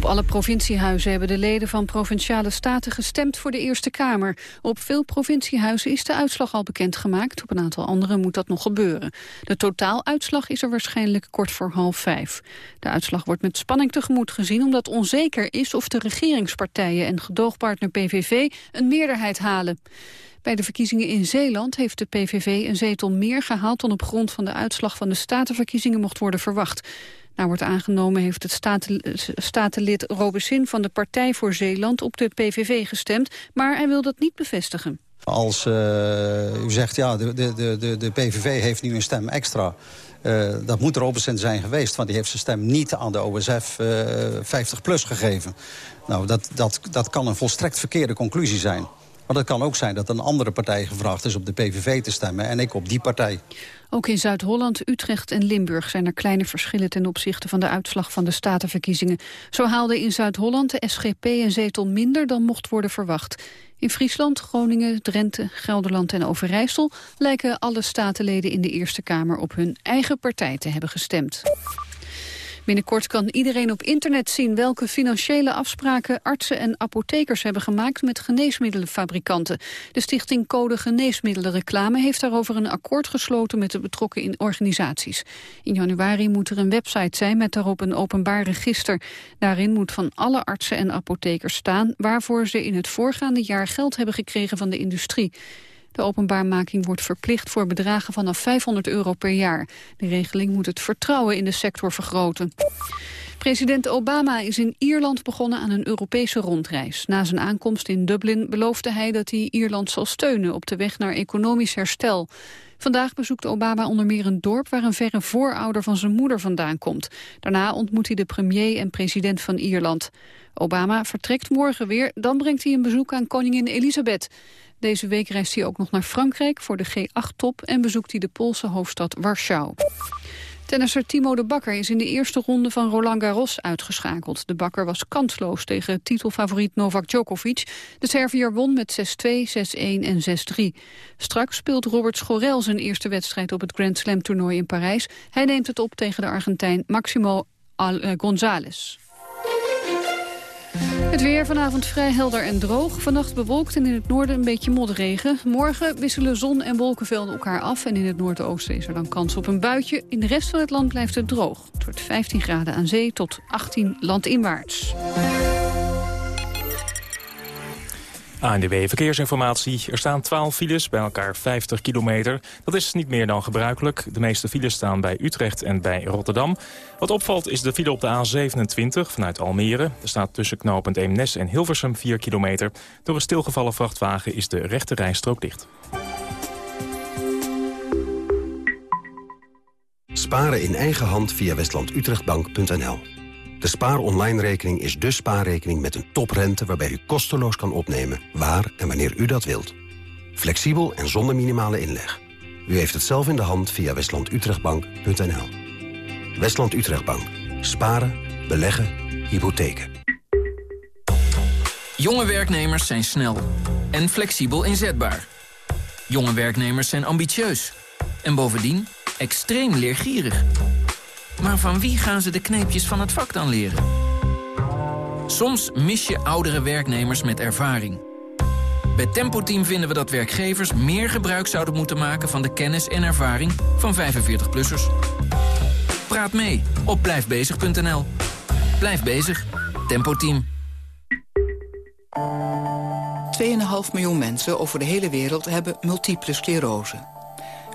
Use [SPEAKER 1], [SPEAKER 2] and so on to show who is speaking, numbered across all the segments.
[SPEAKER 1] Op alle provinciehuizen hebben de leden van Provinciale Staten gestemd voor de Eerste Kamer. Op veel provinciehuizen is de uitslag al bekendgemaakt. Op een aantal andere moet dat nog gebeuren. De totaaluitslag is er waarschijnlijk kort voor half vijf. De uitslag wordt met spanning tegemoet gezien omdat onzeker is of de regeringspartijen en gedoogpartner PVV een meerderheid halen. Bij de verkiezingen in Zeeland heeft de PVV een zetel meer gehaald... dan op grond van de uitslag van de statenverkiezingen mocht worden verwacht. Nou wordt aangenomen heeft het staten, statenlid Robesin van de Partij voor Zeeland op de PVV gestemd, maar hij wil dat niet bevestigen.
[SPEAKER 2] Als uh, u zegt, ja, de, de, de, de PVV heeft nu een stem extra... Uh, dat moet Robesin zijn geweest, want die heeft zijn stem niet aan de OSF uh, 50 plus gegeven. Nou, dat, dat, dat kan een volstrekt verkeerde conclusie zijn. Maar het kan ook zijn dat een andere partij gevraagd is op de PVV te stemmen... en ik op die partij.
[SPEAKER 1] Ook in Zuid-Holland, Utrecht en Limburg zijn er kleine verschillen... ten opzichte van de uitslag van de statenverkiezingen. Zo haalde in Zuid-Holland de SGP een zetel minder dan mocht worden verwacht. In Friesland, Groningen, Drenthe, Gelderland en Overijssel... lijken alle statenleden in de Eerste Kamer op hun eigen partij te hebben gestemd. Binnenkort kan iedereen op internet zien welke financiële afspraken artsen en apothekers hebben gemaakt met geneesmiddelenfabrikanten. De stichting Code Geneesmiddelenreclame heeft daarover een akkoord gesloten met de betrokken organisaties. In januari moet er een website zijn met daarop een openbaar register. Daarin moet van alle artsen en apothekers staan waarvoor ze in het voorgaande jaar geld hebben gekregen van de industrie. De openbaarmaking wordt verplicht voor bedragen vanaf 500 euro per jaar. De regeling moet het vertrouwen in de sector vergroten. President Obama is in Ierland begonnen aan een Europese rondreis. Na zijn aankomst in Dublin beloofde hij dat hij Ierland zal steunen op de weg naar economisch herstel. Vandaag bezoekt Obama onder meer een dorp waar een verre voorouder van zijn moeder vandaan komt. Daarna ontmoet hij de premier en president van Ierland. Obama vertrekt morgen weer, dan brengt hij een bezoek aan koningin Elisabeth. Deze week reist hij ook nog naar Frankrijk voor de G8-top... en bezoekt hij de Poolse hoofdstad Warschau. Tennisser Timo de Bakker is in de eerste ronde van Roland Garros uitgeschakeld. De Bakker was kansloos tegen titelfavoriet Novak Djokovic. De Serviër won met 6-2, 6-1 en 6-3. Straks speelt Robert Schorel zijn eerste wedstrijd op het Grand Slam toernooi in Parijs. Hij neemt het op tegen de Argentijn Maximo eh, González. Het weer vanavond vrij helder en droog. Vannacht bewolkt en in het noorden een beetje modderregen. Morgen wisselen zon en wolkenvelden elkaar af. En in het noordoosten is er dan kans op een buitje. In de rest van het land blijft het droog. Het wordt 15 graden aan zee tot 18 landinwaarts.
[SPEAKER 3] ANDB Verkeersinformatie. Er staan 12 files, bij elkaar 50 kilometer. Dat is niet meer dan gebruikelijk. De meeste files staan bij Utrecht en bij Rotterdam. Wat opvalt is de file op de A27 vanuit Almere. Er staat tussen knooppunt Eemnes en Hilversum 4 kilometer. Door een stilgevallen vrachtwagen is de rechte rijstrook dicht.
[SPEAKER 4] Sparen in eigen hand via westlandutrechtbank.nl de Spaar Online rekening is de spaarrekening met een toprente... waarbij u kosteloos kan opnemen waar en wanneer u dat wilt. Flexibel en zonder minimale inleg. U heeft het zelf in de hand via westlandutrechtbank.nl. Westland Utrechtbank. Sparen, beleggen, hypotheken.
[SPEAKER 5] Jonge werknemers zijn snel en flexibel inzetbaar. Jonge werknemers zijn ambitieus. En bovendien extreem leergierig. Maar van wie gaan ze de kneepjes van het vak dan leren? Soms mis je oudere werknemers met ervaring. Bij Tempo Team vinden we dat werkgevers meer gebruik zouden moeten maken... van de kennis en ervaring van 45-plussers. Praat mee op blijfbezig.nl. Blijf bezig. Tempo Team.
[SPEAKER 6] 2,5 miljoen mensen over de hele wereld hebben multiple sclerose.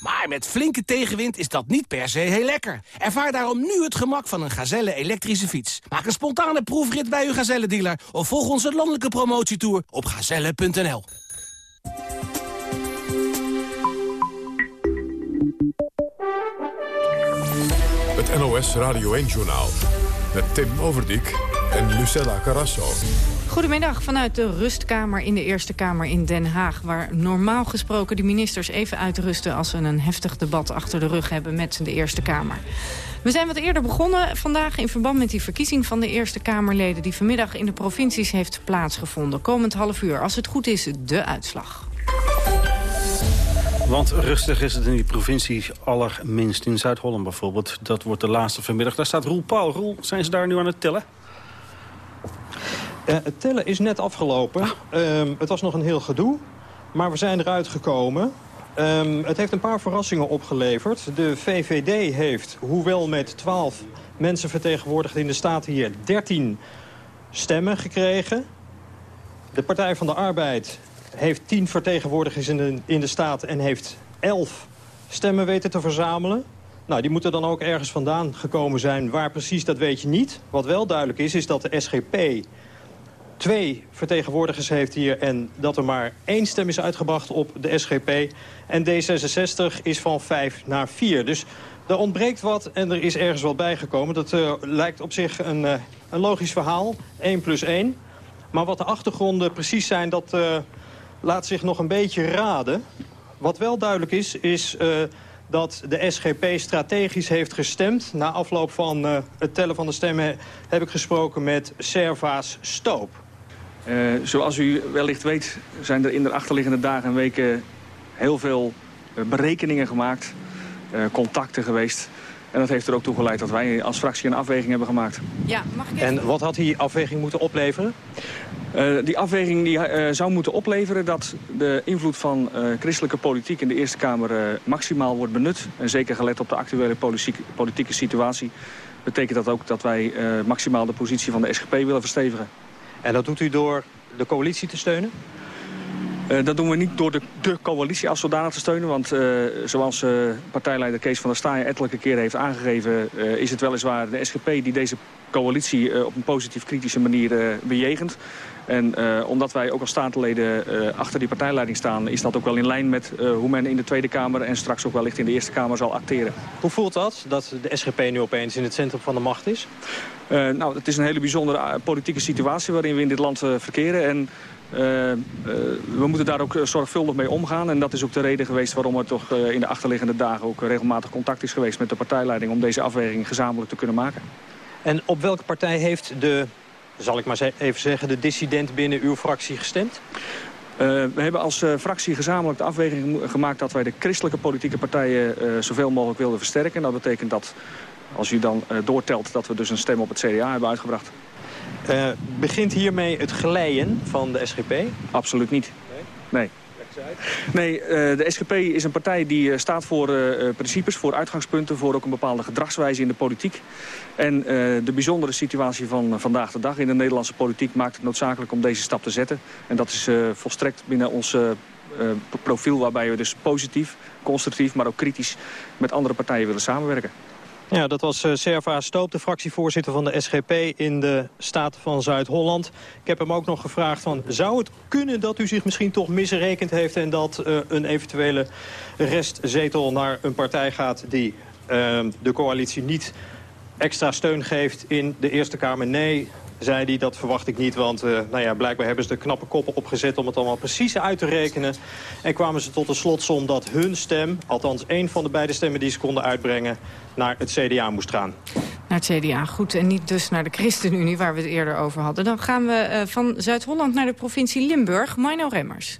[SPEAKER 7] Maar met flinke tegenwind is dat niet per se heel lekker. Ervaar daarom nu het gemak van een Gazelle elektrische fiets. Maak een spontane proefrit bij uw Gazelle-dealer... of volg onze landelijke promotietour op gazelle.nl.
[SPEAKER 8] Het NOS Radio 1-journaal. Met Tim Overdijk en Lucella Carrasso.
[SPEAKER 9] Goedemiddag vanuit de rustkamer in de Eerste Kamer in Den Haag... waar normaal gesproken de ministers even uitrusten... als ze een heftig debat achter de rug hebben met de Eerste Kamer. We zijn wat eerder begonnen vandaag in verband met die verkiezing van de Eerste Kamerleden... die vanmiddag in de provincies heeft plaatsgevonden. Komend half uur, als het goed is, de uitslag.
[SPEAKER 10] Want rustig is het in die provincie allerminst. In Zuid-Holland bijvoorbeeld. Dat wordt de laatste vanmiddag. Daar staat Roel Paul. Roel, zijn ze daar nu aan het tellen?
[SPEAKER 11] Uh, het tellen is net afgelopen. Um, het was nog een heel gedoe. Maar we zijn eruit gekomen. Um, het heeft een paar verrassingen opgeleverd. De VVD heeft, hoewel met 12 mensen vertegenwoordigd in de Staten hier... 13 stemmen gekregen. De Partij van de Arbeid heeft 10 vertegenwoordigers in de, in de Staat... en heeft 11 stemmen weten te verzamelen. Nou, die moeten dan ook ergens vandaan gekomen zijn. Waar precies, dat weet je niet. Wat wel duidelijk is, is dat de SGP twee vertegenwoordigers heeft hier... en dat er maar één stem is uitgebracht op de SGP. En D66 is van vijf naar vier. Dus er ontbreekt wat en er is ergens wat bijgekomen. Dat uh, lijkt op zich een, uh, een logisch verhaal. 1 plus 1. Maar wat de achtergronden precies zijn, dat uh, laat zich nog een beetje raden. Wat wel duidelijk is, is dat de SGP strategisch heeft gestemd. Na afloop van het tellen van de stemmen heb ik gesproken met Servaas Stoop.
[SPEAKER 12] Uh, zoals u wellicht weet zijn er in de achterliggende dagen en weken heel veel uh, berekeningen gemaakt. Uh, contacten geweest. En dat heeft er ook toe geleid dat wij als fractie een afweging hebben gemaakt.
[SPEAKER 11] Ja, mag ik even... En wat had die afweging moeten opleveren?
[SPEAKER 12] die afweging die, zou moeten opleveren dat de invloed van christelijke politiek in de Eerste Kamer maximaal wordt benut. En zeker gelet op de actuele politieke, politieke situatie betekent dat ook dat wij maximaal de positie van de SGP willen verstevigen.
[SPEAKER 11] En dat doet u door de coalitie te steunen?
[SPEAKER 12] Uh, dat doen we niet door de, de coalitie als zodanig te steunen. Want uh, zoals uh, partijleider Kees van der Staaien ettelijke keren heeft aangegeven... is het weliswaar de SGP die deze coalitie op een positief kritische manier bejegent. En omdat wij ook als statenleden achter die partijleiding staan... is dat ook wel in lijn met hoe men in de Tweede Kamer... en straks ook wellicht in de Eerste Kamer zal acteren.
[SPEAKER 11] Hoe voelt dat, dat de SGP nu opeens in het centrum van de macht is?
[SPEAKER 12] Uh, nou, het is een hele bijzondere eh, politieke situatie waarin we in dit land uh, verkeren. En uh, we moeten daar ook zorgvuldig mee omgaan. En dat is ook de reden geweest waarom er toch in de achterliggende dagen ook regelmatig contact is geweest met de partijleiding om deze afweging gezamenlijk te kunnen maken.
[SPEAKER 11] En op welke partij heeft de, zal ik maar even zeggen, de dissident binnen uw fractie gestemd?
[SPEAKER 12] Uh, we hebben als uh, fractie gezamenlijk de afweging gemaakt dat wij de christelijke politieke partijen uh, zoveel mogelijk wilden versterken. Dat betekent dat als u dan doortelt dat we dus een stem op het CDA hebben uitgebracht.
[SPEAKER 11] Begint hiermee het geleien van de SGP?
[SPEAKER 12] Absoluut niet. Nee. Nee, uh, de SGP is een partij die staat voor principes, voor uitgangspunten... voor ook een bepaalde gedragswijze in de politiek. En de bijzondere situatie van vandaag de dag in de Nederlandse politiek... maakt het noodzakelijk om deze stap te zetten. En dat is volstrekt binnen ons profiel waarbij we dus positief, constructief... maar ook kritisch met andere partijen willen samenwerken.
[SPEAKER 11] Ja, dat was uh, Serva Stoop, de fractievoorzitter van de SGP in de Staten van Zuid-Holland. Ik heb hem ook nog gevraagd van, zou het kunnen dat u zich misschien toch misrekend heeft... en dat uh, een eventuele restzetel naar een partij gaat die uh, de coalitie niet extra steun geeft in de Eerste Kamer? Nee, zei hij, dat verwacht ik niet. Want uh, nou ja, blijkbaar hebben ze de knappe koppen opgezet om het allemaal precies uit te rekenen. En kwamen ze tot de slotsom dat hun stem, althans één van de beide stemmen die ze konden uitbrengen, naar het CDA moest gaan.
[SPEAKER 9] Naar het CDA, goed. En niet dus naar de ChristenUnie, waar we het eerder over hadden. Dan gaan we uh, van Zuid-Holland naar de provincie Limburg. Mino Remmers.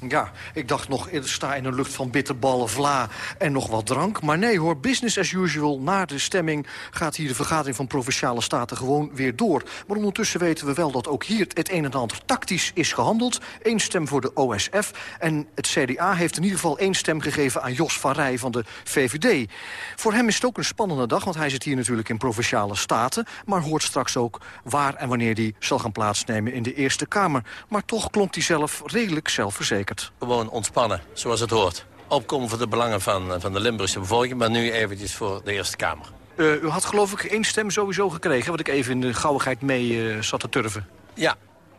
[SPEAKER 13] Ja, ik dacht nog, ik sta in een lucht van bitterballen, vla en nog wat drank. Maar nee hoor, business as usual. Na de stemming gaat hier de vergadering van Provinciale Staten gewoon weer door. Maar ondertussen weten we wel dat ook hier het een en ander tactisch is gehandeld. Eén stem voor de OSF. En het CDA heeft in ieder geval één stem gegeven aan Jos van Rij van de VVD. Voor hem is het ook een spannende dag, want hij zit hier natuurlijk in Provinciale Staten. Maar hoort straks ook waar en wanneer hij zal gaan plaatsnemen in de Eerste Kamer. Maar toch klonk hij zelf redelijk zelfverzekerd.
[SPEAKER 14] Gewoon ontspannen, zoals het hoort. Opkomen voor de belangen van, van de Limburgse bevolking... maar nu eventjes voor de Eerste Kamer.
[SPEAKER 13] Uh, u had geloof ik één stem sowieso gekregen... wat ik even in de gauwigheid mee uh, zat te turven.
[SPEAKER 14] Ja,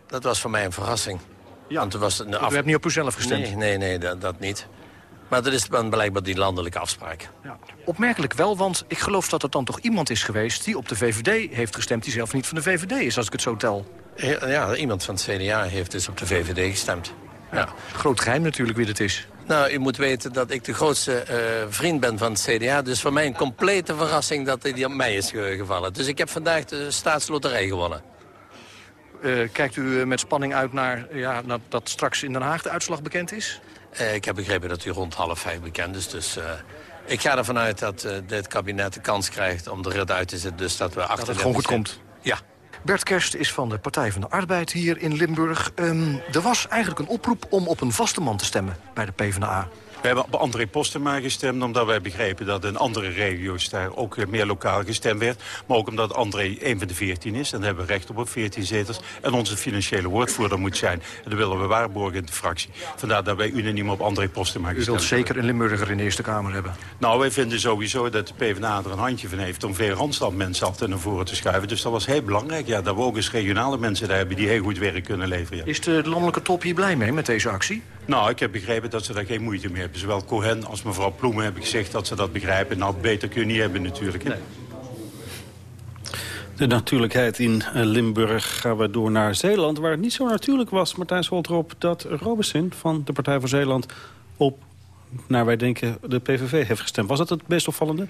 [SPEAKER 14] dat was voor mij een verrassing.
[SPEAKER 13] Ja, Want was het, u hebt niet op uzelf gestemd?
[SPEAKER 14] Nee, nee, nee dat, dat niet. Maar dat is dan blijkbaar die landelijke afspraak.
[SPEAKER 13] Ja. Opmerkelijk wel, want ik geloof dat er dan toch iemand is geweest... die op de VVD heeft gestemd die zelf niet van de VVD is, als ik het zo tel.
[SPEAKER 14] Ja, iemand van het CDA heeft dus op de VVD gestemd. Ja.
[SPEAKER 13] Groot geheim natuurlijk wie het is.
[SPEAKER 14] Nou, u moet weten dat ik de grootste uh, vriend ben van het CDA. Dus voor mij een complete verrassing dat hij op mij is gevallen. Dus ik heb vandaag de staatsloterij gewonnen.
[SPEAKER 13] Uh, kijkt u met spanning uit naar ja, dat straks in Den Haag de uitslag bekend is?
[SPEAKER 14] Uh, ik heb begrepen dat u rond half vijf bekend is. Dus ik ga ervan uit dat dit kabinet de kans krijgt om de rit uit te zetten. Dus dat we achter
[SPEAKER 13] dat het gewoon goed komt.
[SPEAKER 14] Ja.
[SPEAKER 13] Bert Kerst is van de Partij van de Arbeid hier in Limburg. Um, er was eigenlijk een oproep om op een vaste man te stemmen bij de PvdA.
[SPEAKER 15] We hebben op André Postema gestemd omdat wij begrepen dat in andere regio's daar ook meer lokaal gestemd werd. Maar ook omdat André een van de 14 is. En dan hebben we recht op op 14 zetels. En onze financiële woordvoerder moet zijn. En dat willen we waarborgen in de fractie. Vandaar dat wij unaniem op André Postema gestemd
[SPEAKER 13] hebben. U wilt zeker een Limburger in de Eerste Kamer hebben?
[SPEAKER 15] Nou, wij vinden sowieso dat de PvdA er een handje van heeft om veel Randstad mensen altijd naar voren te schuiven. Dus dat was heel belangrijk. Ja, dat we ook eens regionale mensen daar hebben die heel goed werk kunnen leveren. Ja.
[SPEAKER 13] Is de landelijke top hier blij mee met deze actie?
[SPEAKER 15] Nou, ik heb begrepen dat ze daar geen moeite mee Zowel Cohen als mevrouw Ploemen hebben gezegd dat ze dat begrijpen. Nou, beter kun je niet hebben natuurlijk. Nee.
[SPEAKER 10] De natuurlijkheid in eh, Limburg gaan we door naar Zeeland... waar het niet zo natuurlijk was, Martijn Scholtrop... dat Robesin van de Partij voor Zeeland op, naar wij denken, de PVV heeft gestemd. Was dat het meest opvallende?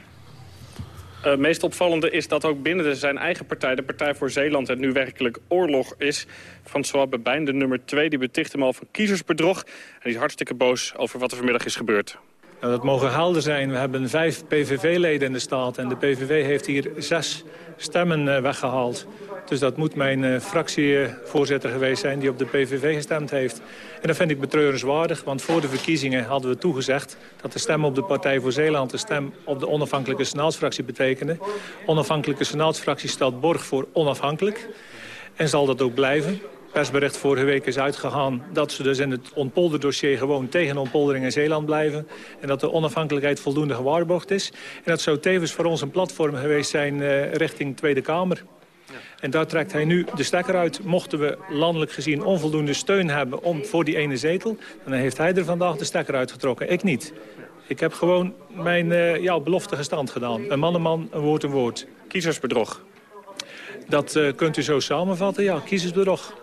[SPEAKER 16] Het uh, meest opvallende is dat ook binnen zijn eigen partij... de Partij voor Zeeland het nu werkelijk oorlog is. François Bebijn, de nummer 2, die beticht hem al van kiezersbedrog. En die is hartstikke boos over wat er vanmiddag is gebeurd.
[SPEAKER 17] Nou, dat mogen helder zijn. We hebben vijf PVV-leden in de staat. En de PVV heeft hier zes stemmen uh, weggehaald. Dus dat moet mijn uh, fractievoorzitter geweest zijn die op de PVV gestemd heeft. En dat vind ik betreurenswaardig, want voor de verkiezingen hadden we toegezegd... dat de stem op de Partij voor Zeeland de stem op de onafhankelijke senaatsfractie betekende. Onafhankelijke senaatsfractie stelt borg voor onafhankelijk. En zal dat ook blijven persbericht vorige week is uitgegaan... dat ze dus in het ontpolderdossier gewoon tegen ontpoldering in Zeeland blijven. En dat de onafhankelijkheid voldoende gewaarborgd is. En dat zou tevens voor ons een platform geweest zijn uh, richting Tweede Kamer. En daar trekt hij nu de stekker uit. Mochten we landelijk gezien onvoldoende steun hebben om, voor die ene zetel... dan heeft hij er vandaag de stekker uitgetrokken. Ik niet. Ik heb gewoon mijn uh, ja, belofte gestand gedaan. Een man een man, een woord een woord.
[SPEAKER 16] Kiezersbedrog.
[SPEAKER 17] Dat uh, kunt u zo samenvatten, ja, kiezersbedrog.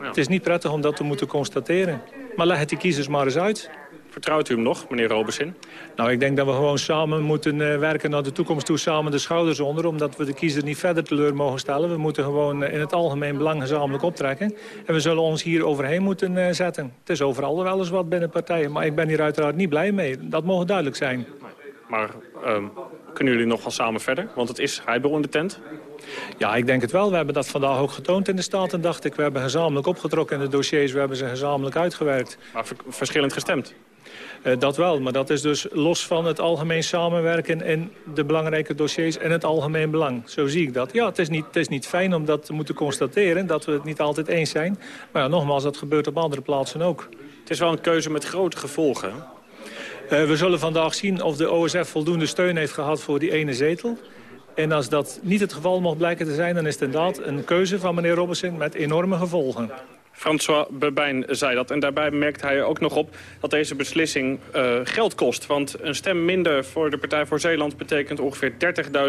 [SPEAKER 17] Ja. Het is niet prettig om dat te moeten constateren. Maar leg het die kiezers maar eens uit.
[SPEAKER 16] Vertrouwt u hem nog, meneer Robesin?
[SPEAKER 17] Nou, ik denk dat we gewoon samen moeten uh, werken naar de toekomst toe, samen de schouders onder, omdat we de kiezer niet verder teleur mogen stellen. We moeten gewoon uh, in het algemeen belang gezamenlijk optrekken. En we zullen ons hier overheen moeten uh, zetten. Het is overal wel eens wat binnen partijen, maar ik ben hier uiteraard niet blij mee. Dat mogen duidelijk zijn.
[SPEAKER 16] Maar um, kunnen jullie nog wel samen verder? Want het is heibel in de tent.
[SPEAKER 17] Ja, ik denk het wel. We hebben dat vandaag ook getoond in de Staten, dacht ik. We hebben gezamenlijk opgetrokken in de dossiers. We hebben ze gezamenlijk uitgewerkt.
[SPEAKER 16] Maar verschillend gestemd?
[SPEAKER 17] Uh, dat wel, maar dat is dus los van het algemeen samenwerken... in de belangrijke dossiers en het algemeen belang. Zo zie ik dat. Ja, het is, niet, het is niet fijn om dat te moeten constateren... dat we het niet altijd eens zijn. Maar ja, nogmaals, dat gebeurt op andere plaatsen ook.
[SPEAKER 16] Het is wel een keuze met grote gevolgen.
[SPEAKER 17] Uh, we zullen vandaag zien of de OSF voldoende steun heeft gehad voor die ene zetel. En als dat niet het geval mocht blijken te zijn... dan is het inderdaad een keuze van meneer Robinson met enorme gevolgen.
[SPEAKER 16] François Bebijn zei dat. En daarbij merkte hij ook nog op dat deze beslissing uh, geld kost. Want een stem minder voor de Partij voor Zeeland betekent ongeveer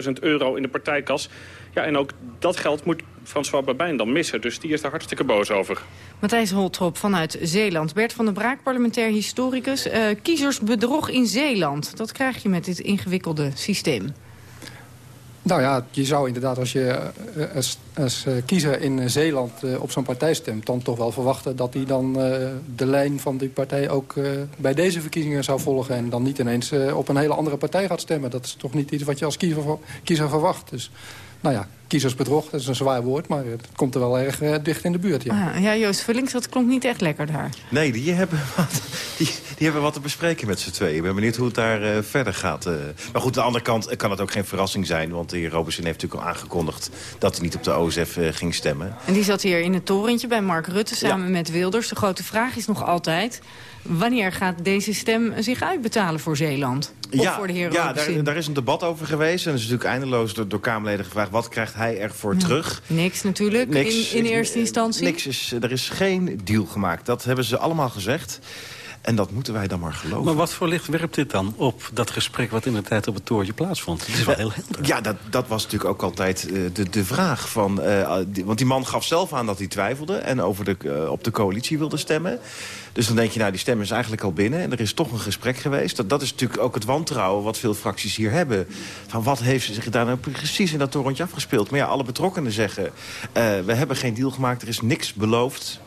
[SPEAKER 16] 30.000 euro in de partijkas. Ja, en ook dat geld moet François Babijn dan missen. Dus die is daar hartstikke boos over.
[SPEAKER 9] Matthijs Holtrop vanuit Zeeland. Bert van der Braak, parlementair historicus. Uh, kiezersbedrog in Zeeland. Dat krijg je met dit ingewikkelde systeem.
[SPEAKER 18] Nou ja, je zou inderdaad als je eh, als, als eh, kiezer in Zeeland op zo'n partij stemt... dan toch wel verwachten dat hij dan de lijn van die partij ook bij deze verkiezingen zou volgen... en dan niet ineens op een hele andere partij gaat stemmen. Dat is toch niet iets wat je als kiezer, kiezer verwacht. Dus nou ja, kiezersbedrog, dat is een zwaar woord... maar het komt er wel erg uh, dicht in de buurt, ja.
[SPEAKER 9] Ah, ja, Joost Vullings, dat klonk niet echt lekker daar.
[SPEAKER 19] Nee, die hebben wat, die, die hebben wat te bespreken met z'n tweeën. Ik ben benieuwd hoe het daar uh, verder gaat. Uh, maar goed, aan de andere kant kan het ook geen verrassing zijn... want de heer Robertson heeft natuurlijk al aangekondigd... dat hij niet op de OSF ging stemmen.
[SPEAKER 9] En die zat hier in het torentje bij Mark Rutte samen ja. met Wilders. De grote vraag is nog altijd... Wanneer gaat deze stem zich uitbetalen voor Zeeland? Of
[SPEAKER 19] ja,
[SPEAKER 9] voor de heer
[SPEAKER 19] ja daar, daar, is een debat over geweest. En er is natuurlijk eindeloos door, door Kamerleden gevraagd... wat krijgt hij ervoor ja. terug?
[SPEAKER 9] Niks natuurlijk, niks, in, in eerste instantie.
[SPEAKER 19] Niks is, er is geen deal gemaakt. Dat hebben ze allemaal gezegd. En dat moeten wij dan maar geloven.
[SPEAKER 10] Maar wat voor licht werpt dit dan op dat gesprek... wat in de tijd op het torentje plaatsvond? Het is wel heel helder.
[SPEAKER 19] Ja, dat, dat was natuurlijk ook altijd uh, de, de vraag. Van, uh, die, want die man gaf zelf aan dat hij twijfelde... en over de, uh, op de coalitie wilde stemmen. Dus dan denk je, nou, die stem is eigenlijk al binnen... en er is toch een gesprek geweest. Dat, dat is natuurlijk ook het wantrouwen wat veel fracties hier hebben. Van wat heeft zich daar nou precies in dat torentje afgespeeld? Maar ja, alle betrokkenen zeggen... we hebben geen deal gemaakt, er is niks beloofd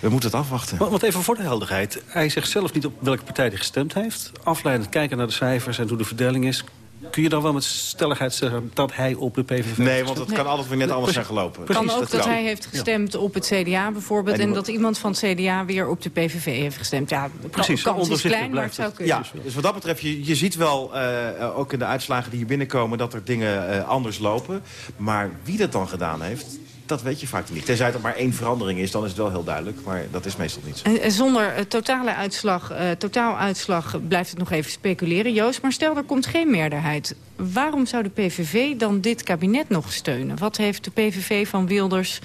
[SPEAKER 19] we moeten het afwachten.
[SPEAKER 10] Want even voor de helderheid. Hij zegt zelf niet op welke partij hij gestemd heeft. Afleidend kijken naar de cijfers en hoe de verdeling is. Kun je dan wel met stelligheid zeggen dat hij op de PVV
[SPEAKER 19] Nee, want het kan altijd weer net anders zijn gelopen.
[SPEAKER 9] Het kan ook dat, hij heeft gestemd op het CDA bijvoorbeeld... en, dat iemand van het CDA weer op de PVV heeft gestemd. Ja, de
[SPEAKER 10] Precies,
[SPEAKER 9] kans is klein, maar het zou kunnen.
[SPEAKER 19] Ja, dus wat dat betreft, je, je ziet wel, uh, ook in de uitslagen die hier binnenkomen... dat er dingen uh, anders lopen. Maar wie dat dan gedaan heeft, dat weet je vaak niet. Tenzij er maar één verandering is, dan is het wel heel duidelijk. Maar dat is meestal niet zo.
[SPEAKER 9] En zonder uh, totale uitslag, uh, totaaluitslag blijft het nog even speculeren, Joost. Maar stel, er komt geen meerderheid. Waarom zou de PVV dan dit kabinet nog steunen? Wat heeft de PVV van Wilders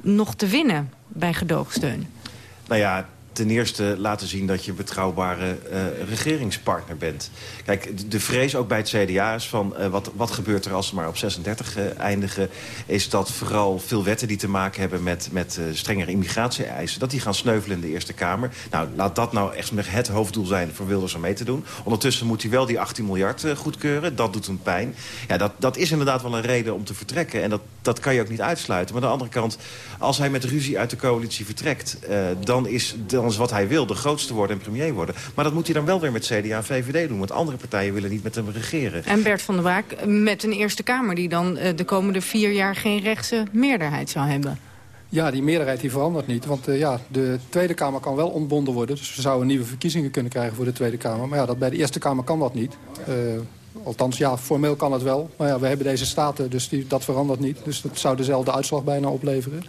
[SPEAKER 9] nog te winnen bij gedoogsteun?
[SPEAKER 19] Nou ja, ten eerste laten zien dat je betrouwbare uh, regeringspartner bent. Kijk, de vrees ook bij het CDA is van uh, wat, wat gebeurt er als ze maar op 36 uh, eindigen... is dat vooral veel wetten die te maken hebben met, met strengere immigratie-eisen... dat die gaan sneuvelen in de Eerste Kamer. Nou, laat dat nou echt het hoofddoel zijn voor Wilders om mee te doen. Ondertussen moet hij wel die 18 miljard goedkeuren. Dat doet hem pijn. Ja, dat, dat is inderdaad wel een reden om te vertrekken. En dat, dat kan je ook niet uitsluiten. Maar aan de andere kant, als hij met ruzie uit de coalitie vertrekt... dan is... Dan is wat hij wil, de grootste worden en premier worden. Maar dat moet hij dan wel weer met CDA en VVD doen. Want andere partijen willen niet met hem regeren.
[SPEAKER 9] En Bert van der Waak met een Eerste Kamer... die dan de komende vier jaar geen rechtse meerderheid zou hebben.
[SPEAKER 18] Ja, die meerderheid die verandert niet. Want uh, ja, de Tweede Kamer kan wel ontbonden worden. Dus we zouden nieuwe verkiezingen kunnen krijgen voor de Tweede Kamer. Maar ja, dat bij de Eerste Kamer kan dat niet. Uh, althans, ja, formeel kan het wel. Maar ja, we hebben deze staten, dus die, dat verandert niet. Dus dat zou dezelfde uitslag bijna opleveren.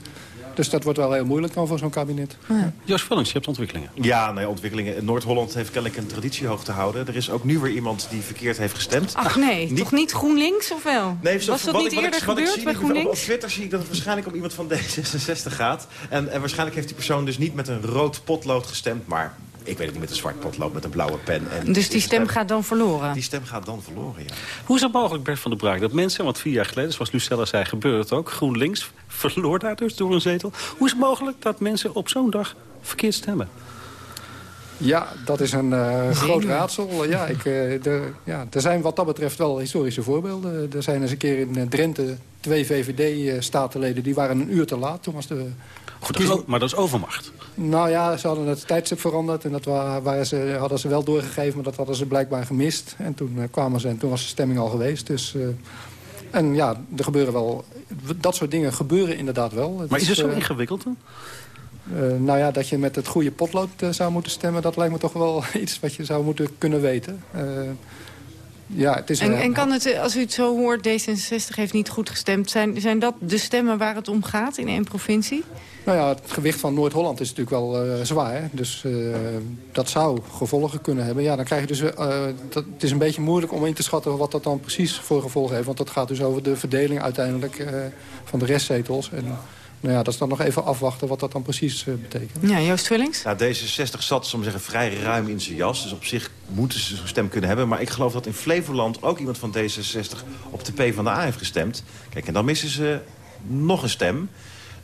[SPEAKER 18] Dus dat wordt wel heel moeilijk dan voor zo'n kabinet.
[SPEAKER 10] Ja. Jos Vullings, je hebt ontwikkelingen.
[SPEAKER 19] Ja, nee, ontwikkelingen. Noord-Holland heeft kennelijk een traditie hoog te houden. Er is ook nu weer iemand die verkeerd heeft gestemd.
[SPEAKER 9] Ach nee, niet... toch niet GroenLinks of wel?
[SPEAKER 19] Nee,
[SPEAKER 9] Was dat niet
[SPEAKER 19] ik,
[SPEAKER 9] eerder
[SPEAKER 19] ik,
[SPEAKER 9] gebeurd
[SPEAKER 19] ik
[SPEAKER 9] bij GroenLinks?
[SPEAKER 19] Op Twitter zie ik dat het waarschijnlijk om iemand van D66 gaat. En, en waarschijnlijk heeft die persoon dus niet met een rood potlood gestemd... maar ik weet het niet, met een zwart potlood, met een blauwe pen. En
[SPEAKER 9] dus die stem gaat dan verloren?
[SPEAKER 19] Die stem gaat dan verloren, ja.
[SPEAKER 10] Hoe is het mogelijk, Bert van der Braak, dat mensen... want vier jaar geleden, zoals Lucella zei, gebeurde het ook... GroenLinks verloor daar dus door een zetel. Hoe is het mogelijk dat mensen op zo'n dag verkeerd stemmen?
[SPEAKER 18] Ja, dat is een uh, groot raadsel. Ja, ik, uh, de, ja, er zijn wat dat betreft wel historische voorbeelden. Er zijn eens een keer in Drenthe twee VVD-statenleden... die waren een uur te laat. Toen was de
[SPEAKER 10] Goed, dat is, maar dat is overmacht.
[SPEAKER 18] Nou ja, ze hadden het tijdstip veranderd. En dat waren ze, hadden ze wel doorgegeven, maar dat hadden ze blijkbaar gemist. En toen uh, kwamen ze en toen was de stemming al geweest. Dus, uh, en ja, er gebeuren wel... Dat soort dingen gebeuren inderdaad wel.
[SPEAKER 10] Het maar is het zo uh, ingewikkeld dan?
[SPEAKER 18] nou ja, dat je met het goede potlood zou moeten stemmen... dat lijkt me toch wel iets wat je zou moeten kunnen weten. Ja, het is
[SPEAKER 9] en, en kan het, als u het zo hoort, D66 heeft niet goed gestemd... Zijn, zijn dat de stemmen waar het om gaat in één provincie?
[SPEAKER 18] Nou ja, het gewicht van Noord-Holland is natuurlijk wel uh, zwaar. Dus uh, dat zou gevolgen kunnen hebben. Ja, dan krijg je dus... Uh, dat, het is een beetje moeilijk om in te schatten wat dat dan precies voor gevolgen heeft. Want dat gaat dus over de verdeling uiteindelijk van de restzetels. En nou ja, dat is dan nog even afwachten wat dat dan precies uh, betekent.
[SPEAKER 9] Ja, Joost Vullings?
[SPEAKER 19] Nou, D66 zat, om zeggen, vrij ruim in zijn jas. Dus op zich moeten ze zijn stem kunnen hebben. Maar ik geloof dat in Flevoland ook iemand van D66 op de P van de A heeft gestemd. Kijk, en dan missen ze nog een stem.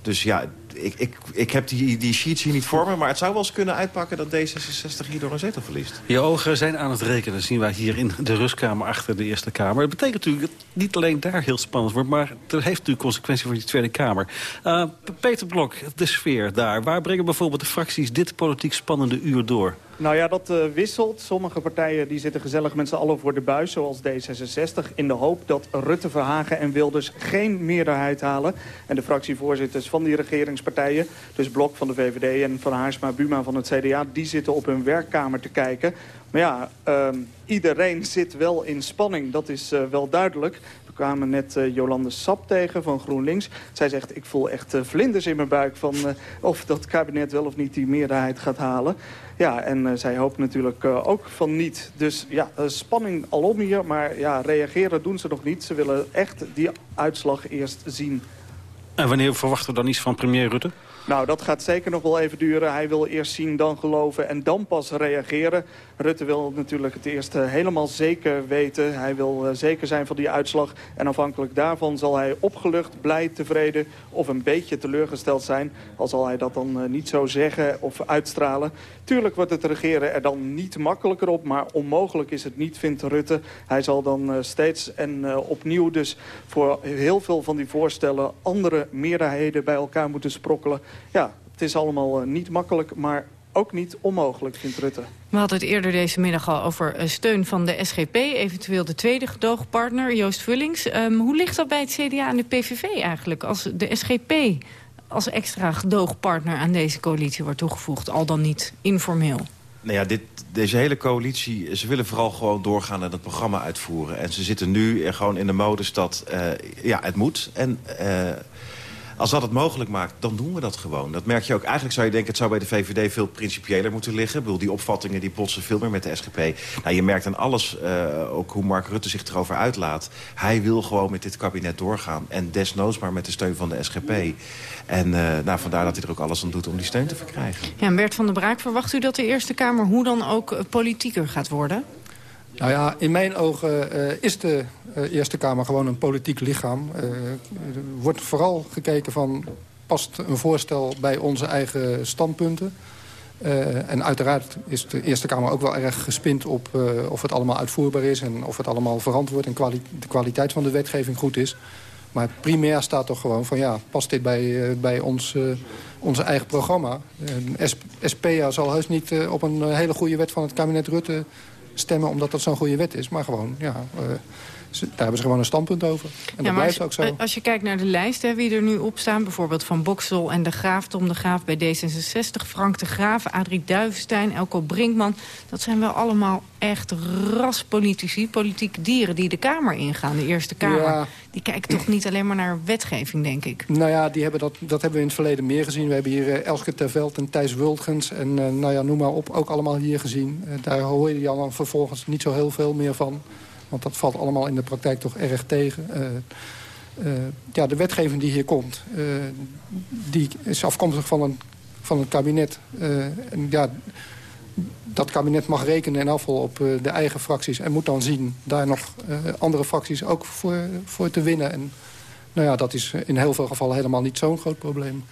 [SPEAKER 19] Dus ja, ik, ik, ik heb die, die sheets hier niet voor me... maar het zou wel eens kunnen uitpakken dat D66 hierdoor een zetel verliest.
[SPEAKER 10] Je ogen zijn aan het rekenen, zien wij hier in de rustkamer achter de Eerste Kamer. Het betekent natuurlijk dat het niet alleen daar heel spannend wordt... maar het heeft natuurlijk consequenties voor die Tweede Kamer. Uh, Peter Blok, de sfeer daar. Waar brengen bijvoorbeeld de fracties dit politiek spannende uur door?
[SPEAKER 20] Nou ja, dat uh, wisselt. Sommige partijen die zitten gezellig met z'n allen voor de buis, zoals D66... in de hoop dat Rutte, Verhagen en Wilders geen meerderheid halen. En de fractievoorzitters van die regeringspartijen... dus Blok van de VVD en Van Haarsma Buma van het CDA... die zitten op hun werkkamer te kijken. Maar ja, um, iedereen zit wel in spanning, dat is uh, wel duidelijk. We kwamen net uh, Jolande Sap tegen van GroenLinks. Zij zegt, ik voel echt uh, vlinders in mijn buik... van of dat kabinet wel of niet die meerderheid gaat halen. Ja, en zij hoopt natuurlijk ook van niet. Dus ja, spanning alom hier, maar ja, reageren doen ze nog niet. Ze willen echt die uitslag eerst zien.
[SPEAKER 10] En wanneer verwachten we dan iets van premier Rutte?
[SPEAKER 20] Nou, dat gaat zeker nog wel even duren. Hij wil eerst zien, dan geloven en dan pas reageren. Rutte wil natuurlijk het eerst eh, helemaal zeker weten. Hij wil eh, zeker zijn van die uitslag. En afhankelijk daarvan zal hij opgelucht, blij, tevreden of een beetje teleurgesteld zijn. Al zal hij dat dan eh, niet zo zeggen of uitstralen. Tuurlijk wordt het regeren er dan niet makkelijker op, maar onmogelijk is het niet, vindt Rutte. Hij zal dan steeds en opnieuw dus voor heel veel van die voorstellen andere meerderheden bij elkaar moeten sprokkelen. Ja, het is allemaal niet makkelijk, maar ook niet onmogelijk, vindt Rutte.
[SPEAKER 9] We hadden het eerder deze middag al over eh, steun van de SGP... eventueel de tweede gedoogpartner, Joost Vullings. Um, hoe ligt dat bij het CDA en de PVV eigenlijk? Als de SGP als extra gedoogpartner aan deze coalitie wordt toegevoegd... al dan niet informeel?
[SPEAKER 19] Nou ja, dit, deze hele coalitie, ze willen vooral gewoon doorgaan en het programma uitvoeren. En ze zitten nu gewoon in de modus dat, uh, ja, het moet. En... Uh, als dat het mogelijk maakt, dan doen we dat gewoon. Dat merk je ook. Eigenlijk zou je denken, het zou bij de VVD veel principiëler moeten liggen. Ik bedoel, die opvattingen die botsen veel meer met de SGP. Nou, je merkt aan alles, uh, ook hoe Mark Rutte zich erover uitlaat. Hij wil gewoon met dit kabinet doorgaan. En desnoods maar met de steun van de SGP. En uh, nou, vandaar dat hij er ook alles aan doet om die steun te verkrijgen.
[SPEAKER 9] Ja, en Bert van der Braak, verwacht u dat de Eerste Kamer hoe dan ook eh, politieker gaat worden?
[SPEAKER 18] Nou ja, in mijn ogen uh, is de Eerste Kamer gewoon een politiek lichaam. Er wordt vooral gekeken van, past een voorstel bij onze eigen standpunten? en uiteraard is de Eerste Kamer ook wel erg gespind op of het allemaal uitvoerbaar is... en of het allemaal verantwoord en de kwaliteit van de wetgeving goed is. Maar primair staat toch gewoon van ja, past dit bij, bij ons, onze eigen programma? SPA zal heus niet op een hele goede wet van het kabinet Rutte stemmen omdat dat zo'n goede wet is. Maar gewoon, ja, daar hebben ze gewoon een standpunt over. En dat blijft ook zo.
[SPEAKER 9] Als je kijkt naar de lijst, hè, wie er nu op staan... bijvoorbeeld Van Boksel en De Graaf, Tom De Graaf bij D66... Frank De Graaf, Adrie Duivenstein, Elko Brinkman... dat zijn wel allemaal echt raspolitici, politieke dieren... die de Kamer ingaan, de Eerste Kamer. Die kijken toch niet alleen maar naar wetgeving, denk ik.
[SPEAKER 18] Nou ja, die hebben dat, dat hebben we in het verleden meer gezien. We hebben hier uh, Elske Terveld en Thijs Wultgens... en uh, nou ja, noem maar op, ook allemaal hier gezien. Uh, daar hoor je dan vervolgens niet zo heel veel meer van... Want dat valt allemaal in de praktijk toch erg tegen. Uh, uh, ja, de wetgeving die hier komt, uh, die is afkomstig van een, van een kabinet. ja, dat kabinet mag rekenen en afval op de eigen fracties... en moet dan zien daar nog andere fracties ook voor, voor te winnen. En nou ja, dat is in heel veel gevallen helemaal niet zo'n groot probleem.